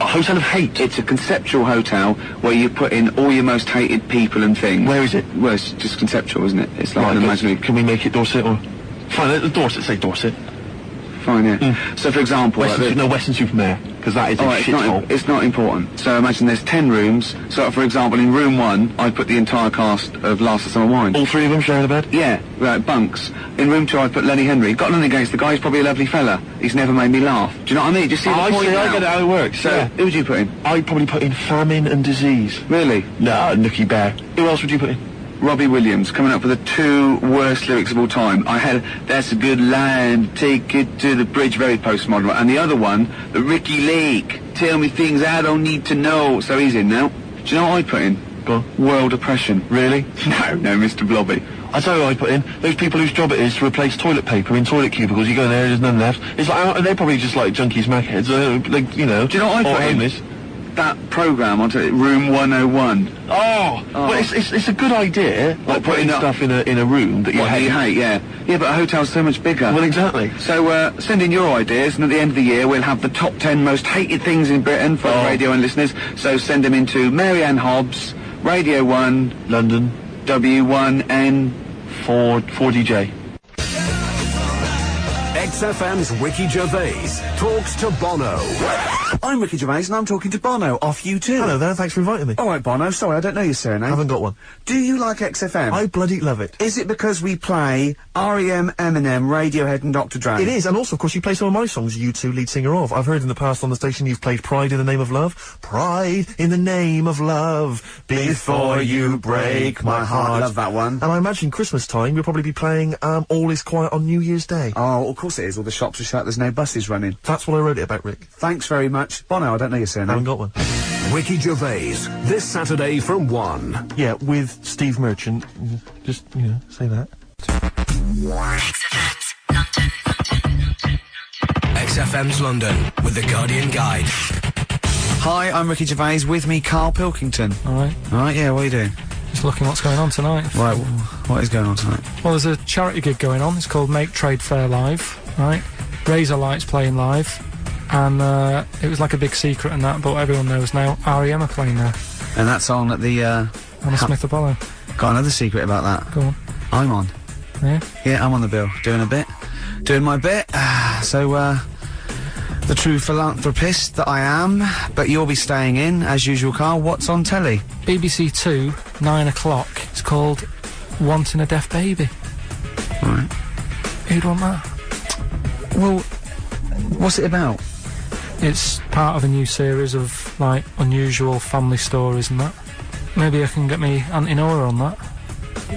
A hotel of hate. It's a conceptual hotel where you put in all your most hated people and things. Where is it? Well, it's just conceptual, isn't it? It's like Right, an imaginary. Can we make it Dorset or? Fine, Dorset say Dorset. Fine, yeah. Mm. So, for example, like the- no, Weston-super-Mare, because that is a Oh, it's not, shithole. it's not important. So imagine there's ten rooms. So for example, in room one, I'd put the entire cast of Last of Summer Wine. All three of them sharing a bed? Yeah, right, bunks. In room two, I'd put Lenny Henry. Got nothing against the guy. He's probably a lovely fella. He's never made me laugh. Do you know what I mean? Just see the I point see, I get how it works, So yeah. who would you put in? I'd probably put in famine and disease. Really? No, Nookie Bear. Who else would you put in? Robbie Williams coming up with the two worst lyrics of all time. I had that's a good line, take it to the bridge, very postmodern. And the other one, the Ricki Lake, tell me things I don't need to know. So he's in now. Do you know what I put in? Go on. World oppression. Really? No, no, Mr. Blobby. I tell you what I put in. Those people whose job it is to replace toilet paper in toilet cubicles. You go in there, there's none left. It's like, they're probably just like junkies, magheads, uh, like, you know. Do you know what I put in? That program onto Room 101. Oh, well, it's, it's, it's a good idea, like putting putting stuff in a in a room that you hate. you hate, yeah. Yeah, but a hotel's so much bigger. Well, exactly. So, uh, send in your ideas, and at the end of the year, we'll have the top 10 most hated things in Britain for Oh. radio and listeners. So send them into Mary Anne Hobbs, Radio 1, London, W1N. Ford, 4DJ. XFM's Ricky Gervais talks to Bono. I'm Ricky Gervais and I'm talking to Bono off U2. Hello there, thanks for inviting me. All right, Bono. Sorry, I don't know your surname. I haven't got one. Do you like XFM? I bloody love it. Is it because we play REM, Eminem, Radiohead, and Dr. Dre? It is, and also, of course, you play some of my songs, U2 lead singer of. I've heard in the past on the station you've played Pride in the Name of Love. Pride in the Name of Love. Before you break my heart. I Love that one. And I imagine Christmas time you'll probably be playing um, All Is Quiet on New Year's Day. Oh, of course it is. All the shops are shut. There's no buses running. That's what I wrote it about, Rick. Thanks very much, Bono. I don't know your surname. I haven't got one. Ricky Gervais, this Saturday from 1. Yeah, with Steve Merchant. Just, you know, say that. XFM's London with the Guardian Guide. Hi, I'm Ricky Gervais. With me, Karl Pilkington. All right. All right, yeah. What are you doing? Just looking what's going on tonight. Right. What is going on tonight? Well, there's a charity gig going on. It's called Make Trade Fair Live, right? Razorlight's playing live. And uh, it was like a big secret and that, but everyone knows now. REM are playing there And that's on at the. uh... on the Smith Apollo. Got another secret about that. Go on. I'm on. Yeah? Yeah, I'm on the bill. Doing a bit. Doing my bit. so, uh, the true philanthropist that I am, but you'll be staying in, as usual, Karl. What's on telly? BBC Two, nine o'clock. It's called Wanting a Deaf Baby. Right. Who'd want that? Well, what's it about? It's part of a new series of like unusual family stories and that. Maybe I can get me Auntie Nora on that.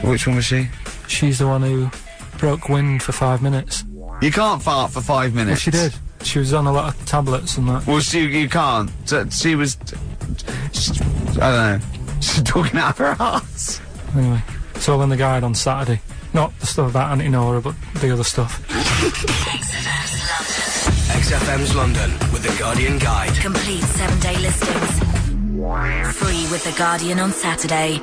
Which one was she? She's the one who broke wind for five minutes. You can't fart for five Well, minutes. she did. She was on a lot of tablets and that. Well, she, you can't. So, she was. I don't know. She's talking out of her ass. Anyway, it's all in the guide on Saturday. Not the stuff about Auntie Nora, but the other stuff. XFM's London with The Guardian Guide. Complete seven day listings. Free with The Guardian on Saturday.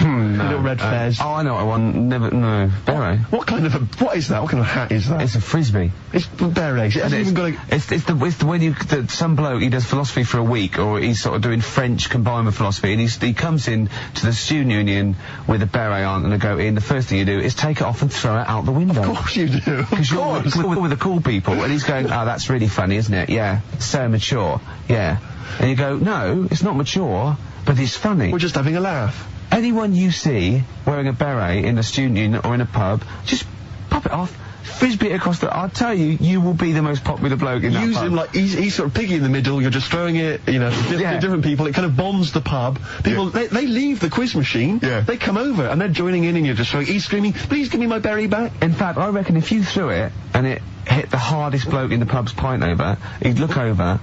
Hmm, no. Little red fez. Oh, I know what I want. Never, no. Beret. What kind of a, what is that? What kind of hat is that? It's a frisbee. It's berets. It hasn't it's, even got a, it's, it's the it's the when you the, some bloke he does philosophy for a week or he's sort of doing French combined with philosophy and he's, he comes in to the student union with a beret on and a goatee and the first thing you do is take it off and throw it out the window. of course you do. Of Because you're with, with, with the cool people, and he's going, oh, that's really funny, isn't it? Yeah. So mature. Yeah. And you go, no, it's not mature, but it's funny. We're just having a laugh. Anyone you see wearing a beret in a student union or in a pub, just pop it off, frisbee it across the. I'll tell you, you will be the most popular bloke in that Use pub. him like he's, he's sort of piggy in the middle. You're just throwing it, you know, to Yeah. different people. It kind of bombs the pub. People they, they leave the quiz machine. Yeah. They come over and they're joining in, and you're just throwing. He's screaming, "Please give me my berry back!" In fact, I reckon if you threw it and it hit the hardest bloke in the pub's pint over, he'd look over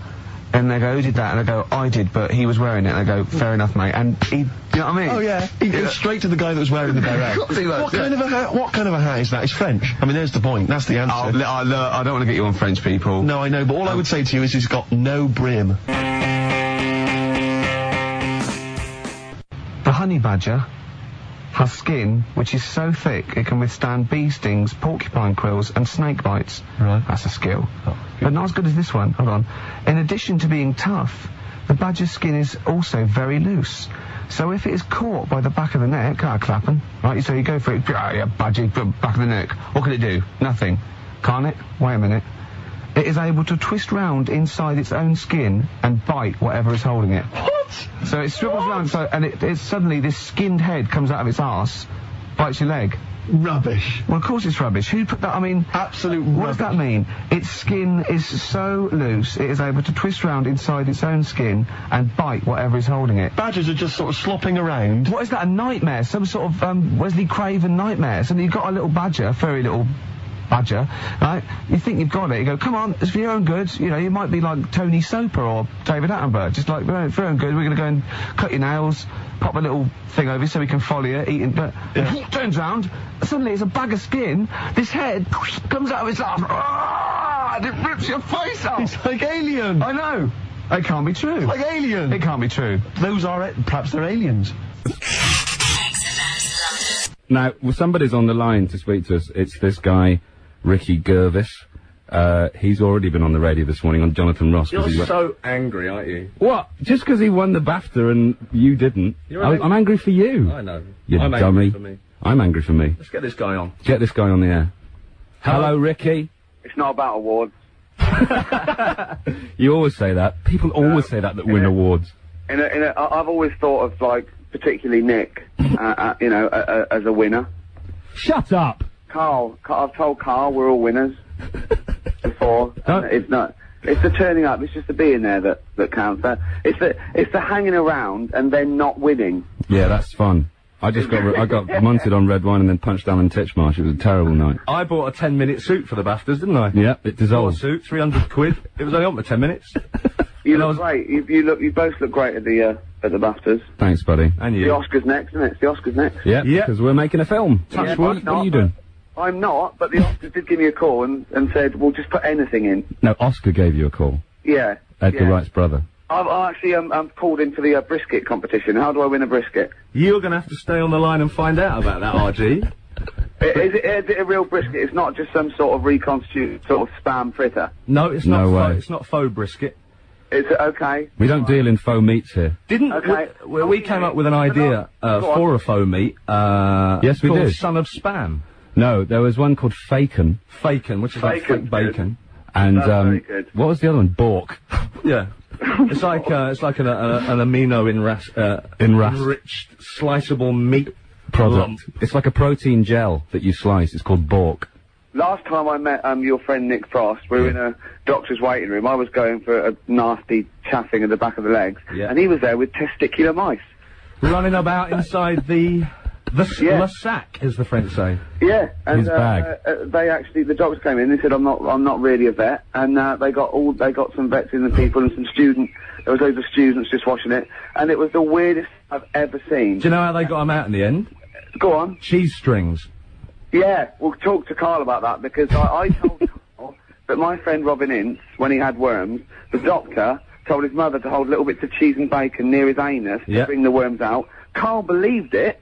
and they go, who did that? And I go, I did, but he was wearing it. And I go, fair enough, mate. And he, you know what I mean? Oh yeah, he goes straight to the guy that was wearing the beret. Of was, what yeah. kind of a hat? What kind of a hat is that? It's French. I mean, there's the point. That's the oh, answer. Oh, li- I, I don't want to get you on French people. no, I know, but all I would say to you is he's got no brim. The honey badger has skin which is so thick it can withstand bee stings, porcupine quills, and snake bites. Right. That's a skill. but not as good as this one. Hold on. In addition to being tough, the badger's skin is also very loose. So if it is caught by the back of the neck, ah, clapping, right, so you go for it, ah, yeah, badger, back of the neck. What can it do? Nothing. Can't it? Wait a minute. It is able to twist round inside its own skin and bite whatever is holding it. What? So it swivels around, so and it, it's suddenly this skinned head comes out of its arse, bites your leg. Rubbish. Well, of course it's rubbish. Who put that? I mean, Absolute what does that mean? Its skin is so loose, it is able to twist round inside its own skin and bite whatever is holding it. Badgers are just sort of slopping around. What is that? A nightmare? Some sort of um, Wesley Craven nightmare? So you've got a little badger, a furry little badger, right? You think you've got it. You go, come on, it's for your own good. You know, you might be like Tony Soper or David Attenborough. Just like, "Well, for your own good, we're going to go and cut your nails, pop a little thing over so we can follow you, eating. But turns round, suddenly it's a bag of skin. This head comes out of its arm. Ah, and it rips your face off. It's like Alien. I know. It can't be true. It's like Alien. It can't be true. Those are perhaps they're aliens. Now, well, somebody's on the line to speak to us. It's this guy, Ricky Gervais. Uh, he's already been on the radio this morning on Jonathan Ross. 'cause he so angry, aren't you? What? Just because he won the BAFTA and you didn't? You're I, ang- am angry for you. I know. You I'm dummy. angry for me. I'm angry for me. Let's get this guy on. Get this guy on the air. Hello, Ricky. It's not about awards. You always say that. People always say that that win awards. In a, in a, I- I've always thought of like particularly Nick, uh, uh, you know, uh, uh, as a winner. Shut up. Karl, Karl, I've told Karl we're all winners before. and it's not. It's the turning up. It's just the being there that that counts. Uh, it's the it's the hanging around and then not winning. Yeah, that's fun. I just got I got munted on red wine and then punched down in Titchmarsh. It was a terrible night. I bought a 10 minute suit for the BAFTAs, didn't I? Yeah, it Bought a dissolved. suit, 300 quid. It was only on for 10 minutes. You look great. You, you look. You both look great at the uh, at the BAFTAs. Thanks, buddy. And you. The. Oscars next, isn't it? It's the Oscars next. Yeah, Yeah. because we're making a film. Touch Yeah, wood. What are you doing? I'm not, but the Oscars did give me a call and, and said, "We'll just put anything in." No, Oscar gave you a call. Yeah. Edgar yeah. Wright's brother. I've I actually um, I'm called in for the uh, brisket competition. How do I win a brisket? You're going to have to stay on the line and find out about that, RG. I- Is it, is it a real brisket? It's not just some sort of reconstituted sort of spam fritter. No, it's No not. way. Faux, it's not faux brisket. It's okay. We don't deal in faux meats here. Didn't Okay. we, we came up with an idea uh, for a faux meat? Uh, Yes, we called did. Son of Spam. No, there was one called Faken, Faken, which is like Faken's fake bacon. and That's um, very good. what was the other one? Bork. Yeah. it's like uh, it's like an, uh, an amino enras- uh, Enras- enriched sliceable meat product. lump. It's like a protein gel that you slice. It's called Bork. Last time I met um, your friend Nick Frost, we were in a doctor's waiting room. I was going for a nasty chaffing at the back of the legs, Yeah. and he was there with testicular mice. Running about inside the the Yeah. le sac, as the French say. Yeah, and His uh, bag. Uh, they actually, the doctors came in. They said, "I'm not, I'm not really a vet," and uh, they got all, they got some vets in the people and some student. There was loads of students just watching it, and it was the weirdest I've ever seen. Do you know how they got him out in the end? Go on. Cheese strings. Yeah, we'll talk to Karl about that because I, I told Karl that my friend Robin Ince, when he had worms, the doctor told his mother to hold little bits of cheese and bacon near his anus Yeah. to bring the worms out. Karl believed it,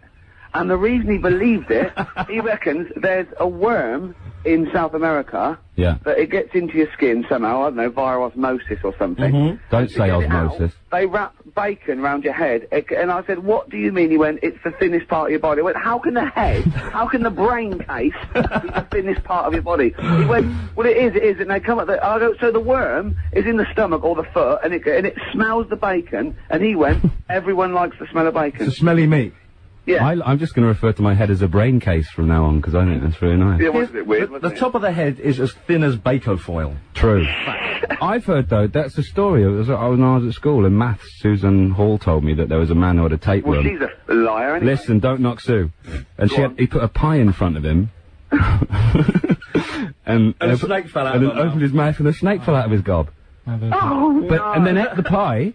and the reason he believed it, he reckons there's a worm in South America Yeah. that it gets into your skin somehow, I don't know, via osmosis or something. Mm-hmm. Don't say get it out. osmosis. They wrap bacon round your head, it- and I said, "What do you mean?" He went, "It's the thinnest part of your body." I went, "How can the head, how can the brain case be the thinnest part of your body?" He went, "Well, it is, it is." And they come up there. I go, "So the worm is in the stomach or the foot, and it and it smells the bacon." And he went, "Everyone likes the smell of bacon." It's a smelly meat. Yeah. I, am just going to refer to my head as a brain case from now on because I think that's really nice. Yeah, it was a bit weird, The, the top of the head is as thin as bacon foil. True. I've heard though that's the story. It was, I- when I was at school in maths, Susan Hall told me that there was a man who had a tapeworm. Well, she's a liar. Anyway. Listen, don't knock Sue. And she had, he put a pie in front of him. and And a uh, snake fell out and of then mouth. opened his mouth and a snake fell out of his gob. Oh But no! and then ate the pie,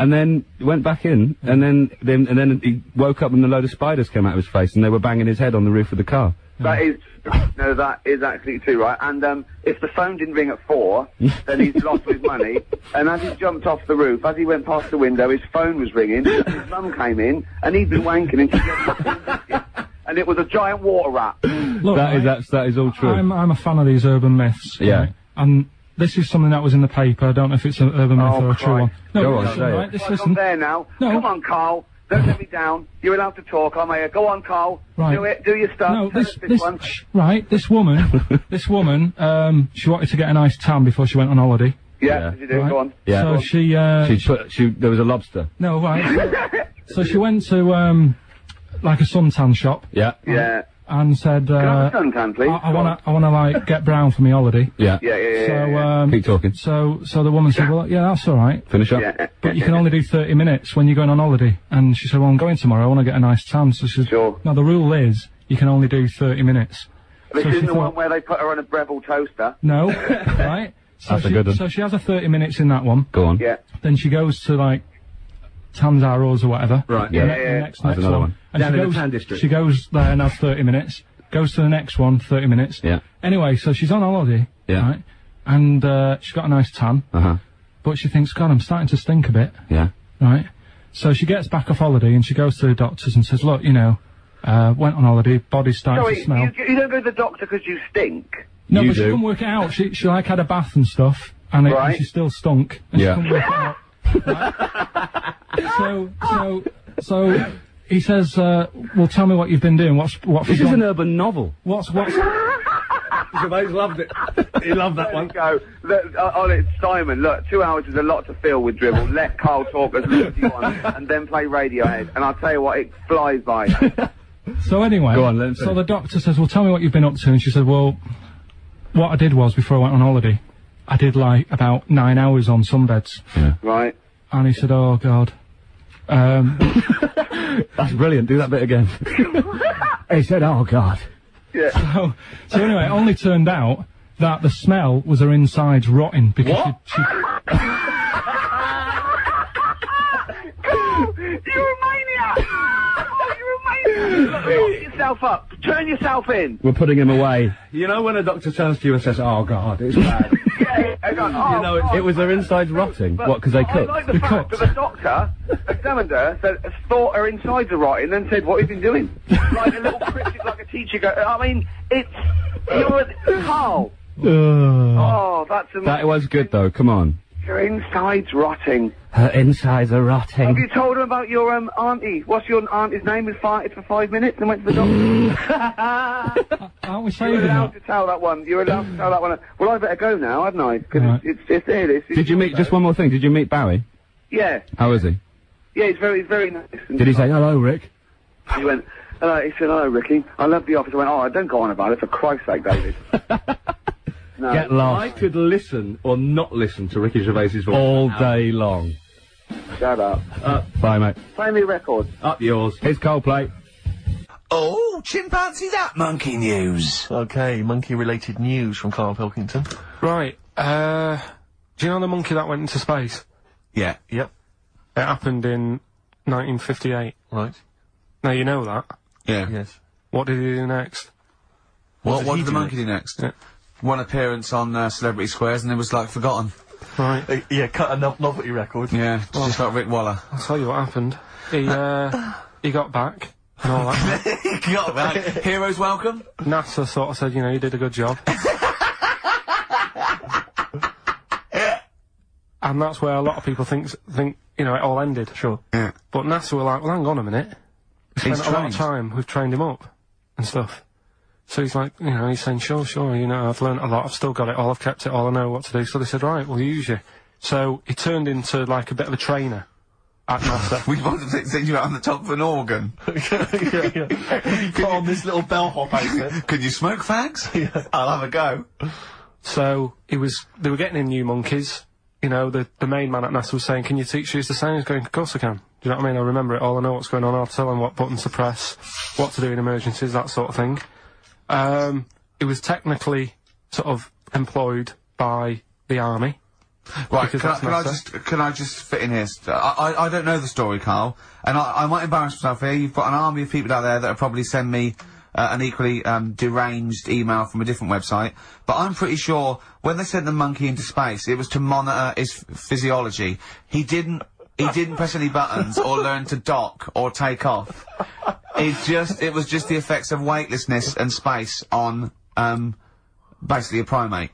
and then went back in, and then then and then he woke up and a load of spiders came out of his face, and they were banging his head on the roof of the car. That is no, that is actually true, right? And um, if the phone didn't ring at four, then he's lost his money. And as he jumped off the roof, as he went past the window, his phone was ringing. His mum came in, and he'd been wanking, and she gave and it was a giant water rat. Look, that is I- that's that is all true. I'm, I'm a fan of these urban myths. Yeah. right? And this is something that was in the paper. I don't know if it's an urban myth Oh, or a true one. No, Go on, listen, say it. right, this, Right, listen. I'm there now. No. Come on, Karl. Don't let me down. You're allowed to talk. I'm here. Go on, Karl. Right. Do it. Do your stuff. No, this, this, this, one. shh, right, this woman, this woman, um, she wanted to get a nice tan before she went on holiday. Yeah, Yeah. did you do? Right. Go on. Yeah. So she, uh, She put she there was a lobster. no, right. so she went to, um, like a suntan shop Yeah. Yeah. And said, Can I uh, have please? I, I wanna, on. I wanna like get brown for my holiday. Yeah. Yeah, yeah, yeah. So, yeah, yeah. um, Keep talking. so, so the woman said, well, yeah, that's alright. Finish up. yeah. But you can only do 30 minutes when you're going on holiday. And she said, well, I'm going tomorrow. I want to get a nice tan. So she said, Sure. no, the rule is you can only do 30 minutes. This so isn't the thought- one where they put her on a Breville toaster. No, right? So That's a good one. So she has a 30 minutes in that one. Go on. Yeah. Then she goes to like Tanzaros or whatever. Right. Yeah. The Yeah, yeah. next, That's next another one. one. And Down she in the goes, tan district. She goes there and has 30 minutes. Goes to the next one, 30 minutes. Yeah. Anyway, so she's on holiday. Yeah. Right? And uh, she's got a nice tan. Uh huh. But she thinks, God, I'm starting to stink a bit. Yeah. Right? So she gets back off holiday and she goes to the doctors and says, look, you know, uh, went on holiday, body starting Sorry, to smell. you, you don't go to the doctor because you stink. no, You but she do. couldn't work it out. She, she like had a bath and stuff and, it, and Right. she still stunk. And Yeah. She couldn't work it out. Right? so, so, so he says, uh, well, tell me what you've been doing. What's, what This is gone- an urban novel. What's, what's, Gervais loved it. he loved that one. you go. Look, uh, on it, Simon, look, two hours is a lot to fill with dribble. Let Karl talk as long as you want, and then play Radiohead. And I'll tell you what, it flies by. So anyway, Go on, so the doctor says, "Well, tell me what you've been up to." And she said, "Well, what I did was before I went on holiday, I did like about nine hours on sunbeds." right? And he said, "Oh God." Um, That's brilliant. Do that bit again. he said, "Oh God." Yeah. so, so anyway, it only turned out that the smell was her insides rotting because she, she You're a maniac! You're a maniac! Look, lock yourself up. Turn yourself in. We're putting him away. You know when a doctor turns to you and says, "Oh God, it's bad." Yeah, hang on. You know, it's, It was their insides rotting. But What? Because they I cooked. like the fact that the doctor examined her, said, thought her insides are rotting, then said, "What have you been doing?" like a little cryptic, like a teacher. Go, I mean, it's you're Karl. Oh, that's amazing. That was good though. Come on. Your insides rotting. Her insides are rotting. Have you told her about your um auntie? What's your auntie's name? Who farted for five minutes and went to the doctor. aren't we You're allowed that? to tell that one. You're allowed to tell that one. Well, I better go now, hadn't I? Because Right. it's, it's it's there. It's, Did you meet? Just one more thing. Did you meet Bowie? Yeah, How is he? yeah. He's very, very nice. Did he say hello, Rick? He went. Hello. he said, "Hello, Ricky. I love the office." I went, "Oh, don't go on about it for Christ's sake, David." No. Get lost. I could listen or not listen to Ricky Gervais's voice All day long. Shut up. Up, Bye, mate. Play me records. up yours. Here's Coldplay. Oh, chimpanzee that monkey news. Okay, monkey-related news from Karl Pilkington. Right. Uh, do you know the monkey that went into space? Yeah. Yep. It happened in 1958. Right. Now you know that. Yeah. Yes. What did he do next? What, did what he did the do monkey do next? Yeah. One appearance on uh, Celebrity Squares and it was like forgotten. Right. Uh, yeah, cut a no- novelty record. Yeah, just like Rick Waller. I'll tell you what happened. He, uh, he got back and all that. Got that. Heroes welcome. NASA sort of said, you know, you did a good job. and that's where a lot of people think, think, you know, it all ended. Sure. Yeah. But NASA were like, well, hang on a minute. We He's spent a lot of time, we've trained him up and stuff. So he's like, you know, he's saying, sure, sure, you know, I've learnt a lot, I've still got it all, I've kept it all, I know what to do. So they said, right, we'll use you. So he turned into like a bit of a trainer at NASA. We wanted to send you out on the top of an organ. yeah, yeah. Put on this little bellhop outfit. Could you smoke fags? Yeah. I'll have a go. So it was, they were getting in new monkeys. You know, the, the main man at NASA was saying, can you teach these the same? He's going, of course I can. Do you know what I mean? I remember it all. I know what's going on. I'll tell them what buttons to press, what to do in emergencies, that sort of thing. Um, it was technically sort of employed by the army. Right, can I, can I just can I just fit in here? I, I I don't know the story, Karl, and I, I might embarrass myself here. You've got an army of people out there that will probably send me uh, an equally um, deranged email from a different website. But I'm pretty sure when they sent the monkey into space, it was to monitor his physiology. He didn't. He didn't press any buttons or learn to dock or take off. It just, it was just the effects of weightlessness and space on, um, basically a primate.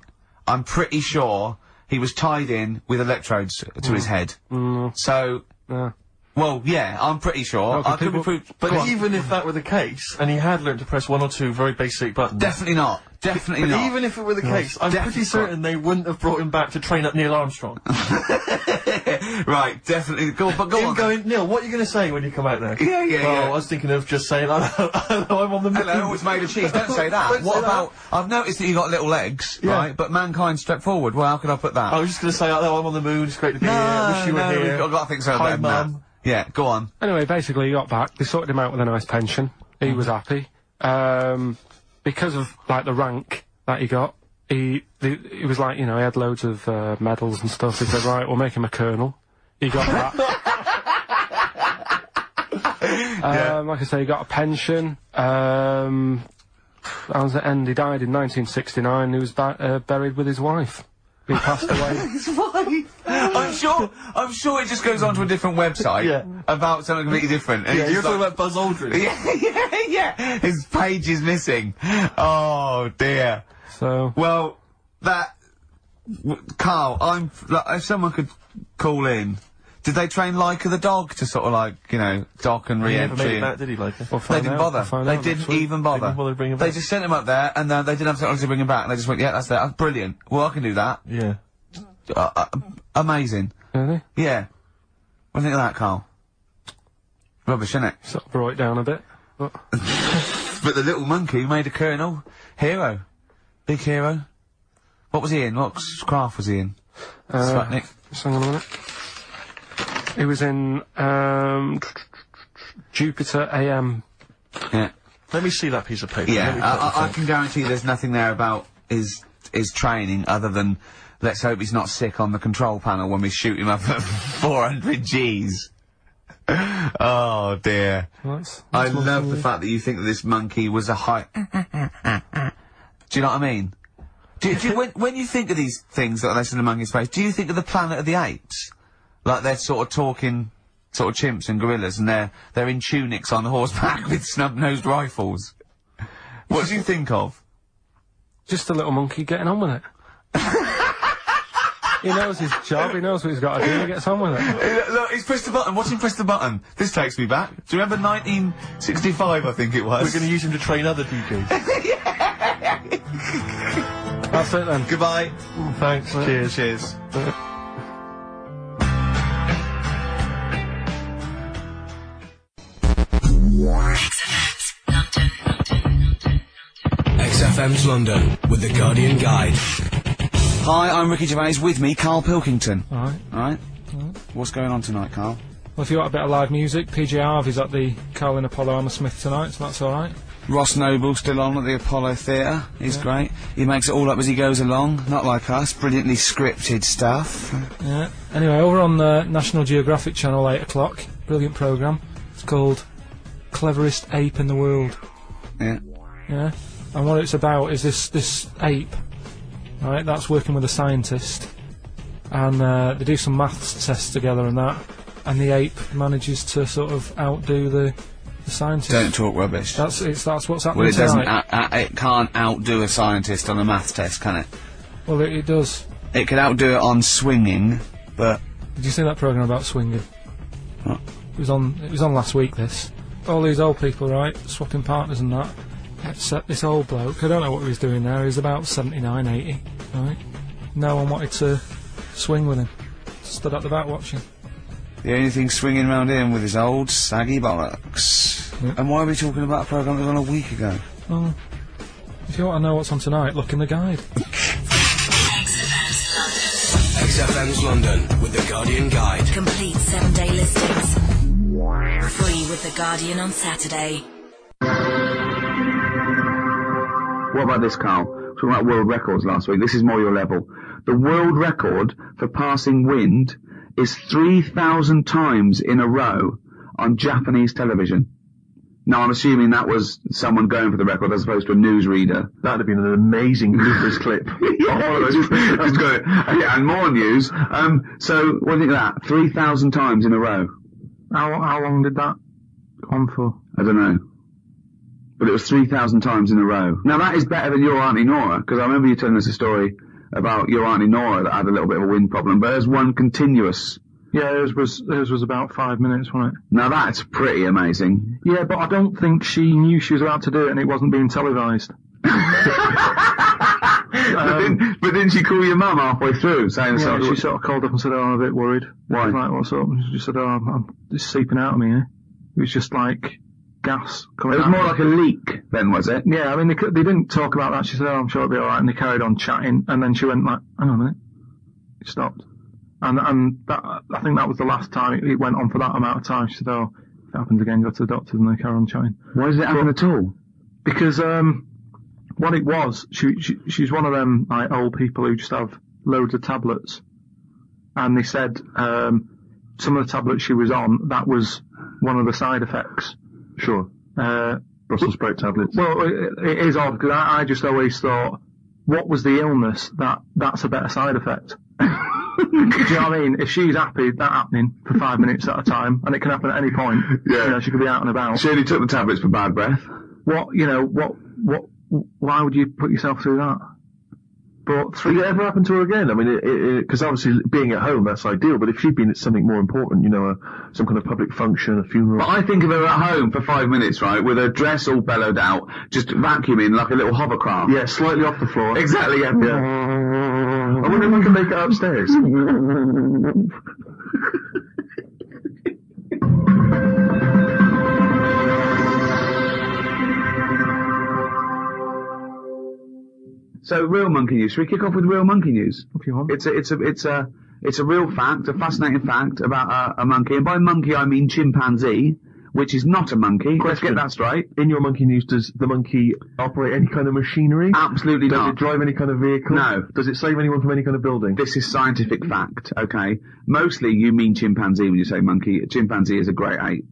I'm pretty sure he was tied in with electrodes to his head. So, Yeah. Well, yeah, I'm pretty sure. Okay, I could be people- proved, But Go on. even if that were the case, and he had learned to press one or two very basic buttons. definitely not. Definitely But not. even if it were the case, I'm definitely pretty certain they wouldn't have brought him back to train up Neil Armstrong. right, definitely. Go, but go Him on. going, Neil, what are you going to say when you come out there? Yeah, yeah, yeah. I was thinking of just saying, hello, I'm on the moon. Hello, it's made of cheese. Don't say that. Don't what say about? I've noticed that you've got little legs, Yeah. right? But mankind stepped forward. Well, how can I put that? I was just going to say, I'm on the moon, it's great to be no, here, wish you no, were here. I've got to think so Hi, that. Mum. Yeah, go on. Anyway, basically he got back. They sorted him out with a nice pension. He was happy. Um, because of, like, the rank that he got, he, the, it was like, you know, he had loads of, uh, medals and stuff. He said, right, we'll make him a colonel. He got that. um, like I say, he got a pension. Um, how was it end? He died in 1969. He was uh, buried with his wife. He passed away. His wife. I'm sure. I'm sure it just goes on to a different website Yeah. about something completely different. and Yeah, you're just talking about Buzz Aldrin. Yeah, yeah, yeah. His page is missing. Oh dear. So, Well, that w- Karl, I'm like, if someone could call in. Did they train Laika the dog to sort of like you know dock and He re-entry? made it did he, like? we'll They didn't out. bother. We'll They didn't even bother. Didn't bother to bring him They just sent him up there, and uh, they didn't have technology to bring him back. And they just went, "Yeah, that's there. That's brilliant. Well, I can do that. Yeah. Uh, uh, amazing. Really? Yeah. What do you think of that, Karl? Rubbish, isn't it? Sort of brought it down a bit. But But the little monkey made a colonel. Hero. Big hero. What was he in? What craft was he in? Uh, Sputnik. just hang on a minute. He was in um, Jupiter AM. Yeah. Let me see that piece of paper. Yeah, I, I, I can guarantee there's nothing there about his his training other than let's hope he's not sick on the control panel when we shoot him up at 400 Gs. Oh dear. That's, I love nothing the fact that you think that this monkey was a high. do you know what I mean? Do, do you, when, when you think of these things that they send a monkey in space, do you think of the Planet of the Apes? Like they're sort of talking, sort of chimps and gorillas, and they're they're in tunics on horseback with snub-nosed rifles. What do you think of? Just a little monkey getting on with it. he knows his job. He knows what he's got to do. He gets on with it. Look, he's pressed the button. Watch him press the button. This takes me back. Do you remember 1965? I think it was. We're going to use him to train other DJs. That's it then. Goodbye. Thanks. Cheers. Cheers. London. XFM's London with The Guardian Guide. Hi, I'm Ricky Gervais. With me, Karl Pilkington. All right. All right. What's going on tonight, Karl? Well, if you want a bit of live music, PJ Harvey's at the Carling Apollo Hammersmith tonight, so that's all right. Ross Noble still on at the Apollo Theatre. He's Yeah. great. He makes it all up as he goes along, not like us, brilliantly scripted stuff. Yeah. Anyway, over on the National Geographic Channel, eight o'clock, brilliant program. It's called "Cleverest Ape in the World." Yeah. Yeah. And what it's about is this this ape, right? That's working with a scientist, and uh, they do some maths tests together and that, and the ape manages to sort of outdo the the scientist. Don't talk rubbish. That's it's that's what's happening Well, it doesn't. tonight. Out, out, it can't outdo a scientist on a maths test, can it? well, it, it does. It could outdo it on swinging, but Did you see that program about swinging? What? It was on. It was on last week. This all these old people, right, swapping partners and that. Except uh, this old bloke. I don't know what he was doing there. He was about 79, 80, right? No one wanted to swing with him. Stood at the back watching. the only thing swinging round him with his old saggy bollocks. And why are we talking about a program that was on a week ago? Oh, if you want to know what's on tonight, look in the guide. XFM's London with The Guardian Guide. Complete seven day listings. Free with The Guardian on Saturday. What about this, Karl? Talking about world records last week. This is more your level. The world record for passing wind is 3,000 times in a row on Japanese television. Now, I'm assuming that was someone going for the record as opposed to a newsreader. That'd have been an amazing bloopers clip. yeah, just, just go, yeah, and more news. Um, so, what do you think of that? 3,000 times in a row. How, how long did that go on for? I don't know. But it was 3,000 times in a row. Now that is better than your Auntie Nora, because I remember you telling us a story about your Auntie Nora that had a little bit of a wind problem, but there's one continuous. Yeah, hers was hers was about five minutes, wasn't it? Now that's pretty amazing. Yeah, but I don't think she knew she was about to do it and it wasn't being televised. but, didn't, um, but didn't she call your mum halfway through saying Yeah, something? she sort of called up and said, "Oh, I'm a bit worried." Why? Like, "What's up?" And she said, "Oh, I'm, I'm it's seeping out of me." Here. It was just like gas coming. It was more like a leak then, was it? Yeah, I mean, they, they didn't talk about that. She said, "Oh, I'm sure it'll be all right," and they carried on chatting. And then she went like, "Hang on a minute," it stopped. And and that I think that was the last time it, it went on for that amount of time. She said, "Oh, if it happens again, go to the doctor," and they carry on chatting. Why does it happen at all? Because um, what it was, she, she she's one of them like old people who just have loads of tablets, and they said um, some of the tablets she was on that was one of the side effects. Sure. Uh, Brussels sprout tablets. well, it, it is odd because I, I just always thought, what was the illness that that's a better side effect? Do you know what I mean? If she's happy, that happening for five minutes at a time, and it can happen at any point. Yeah. You know, she could be out and about. She only took the tablets for bad breath. What, you know, what, what, why would you put yourself through that? But Did three, it ever happen to her again? I mean, because obviously being at home, that's ideal, but if she'd been at something more important, you know, a, some kind of public function, a funeral. But I think of her at home for five minutes, right, with her dress all bellowed out, just vacuuming like a little hovercraft. yeah, slightly off the floor. Exactly, yeah. I wonder if I can make it upstairs. So, real monkey news. Should we kick off with real monkey news? if you want. It's a, it's a, it's a, it's a real fact, a fascinating fact about a, a monkey. And by monkey, I mean chimpanzee, which is not a monkey. Let's get that straight. In your monkey news, does the monkey operate any kind of machinery? Absolutely Does not. it drive any kind of vehicle? No. Does it save anyone from any kind of building? This is scientific fact, okay? Mostly you mean chimpanzee when you say monkey. Chimpanzee is a great ape.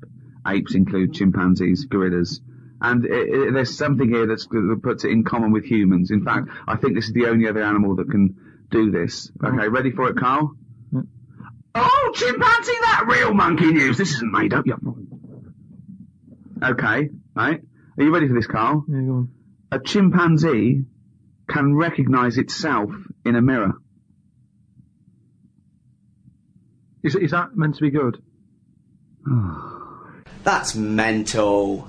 Apes include chimpanzees, gorillas. And i i there's something here that's, that puts it in common with humans. In fact, I think this is the only other animal that can do this. Mm. Okay, ready for it, Karl? Mm. Oh, chimpanzee, that real monkey news. This isn't made up. Yep. Okay, right? Are you ready for this, Karl? Yeah, go on. A chimpanzee can recognize itself in a mirror. Is, is that meant to be good? That's mental.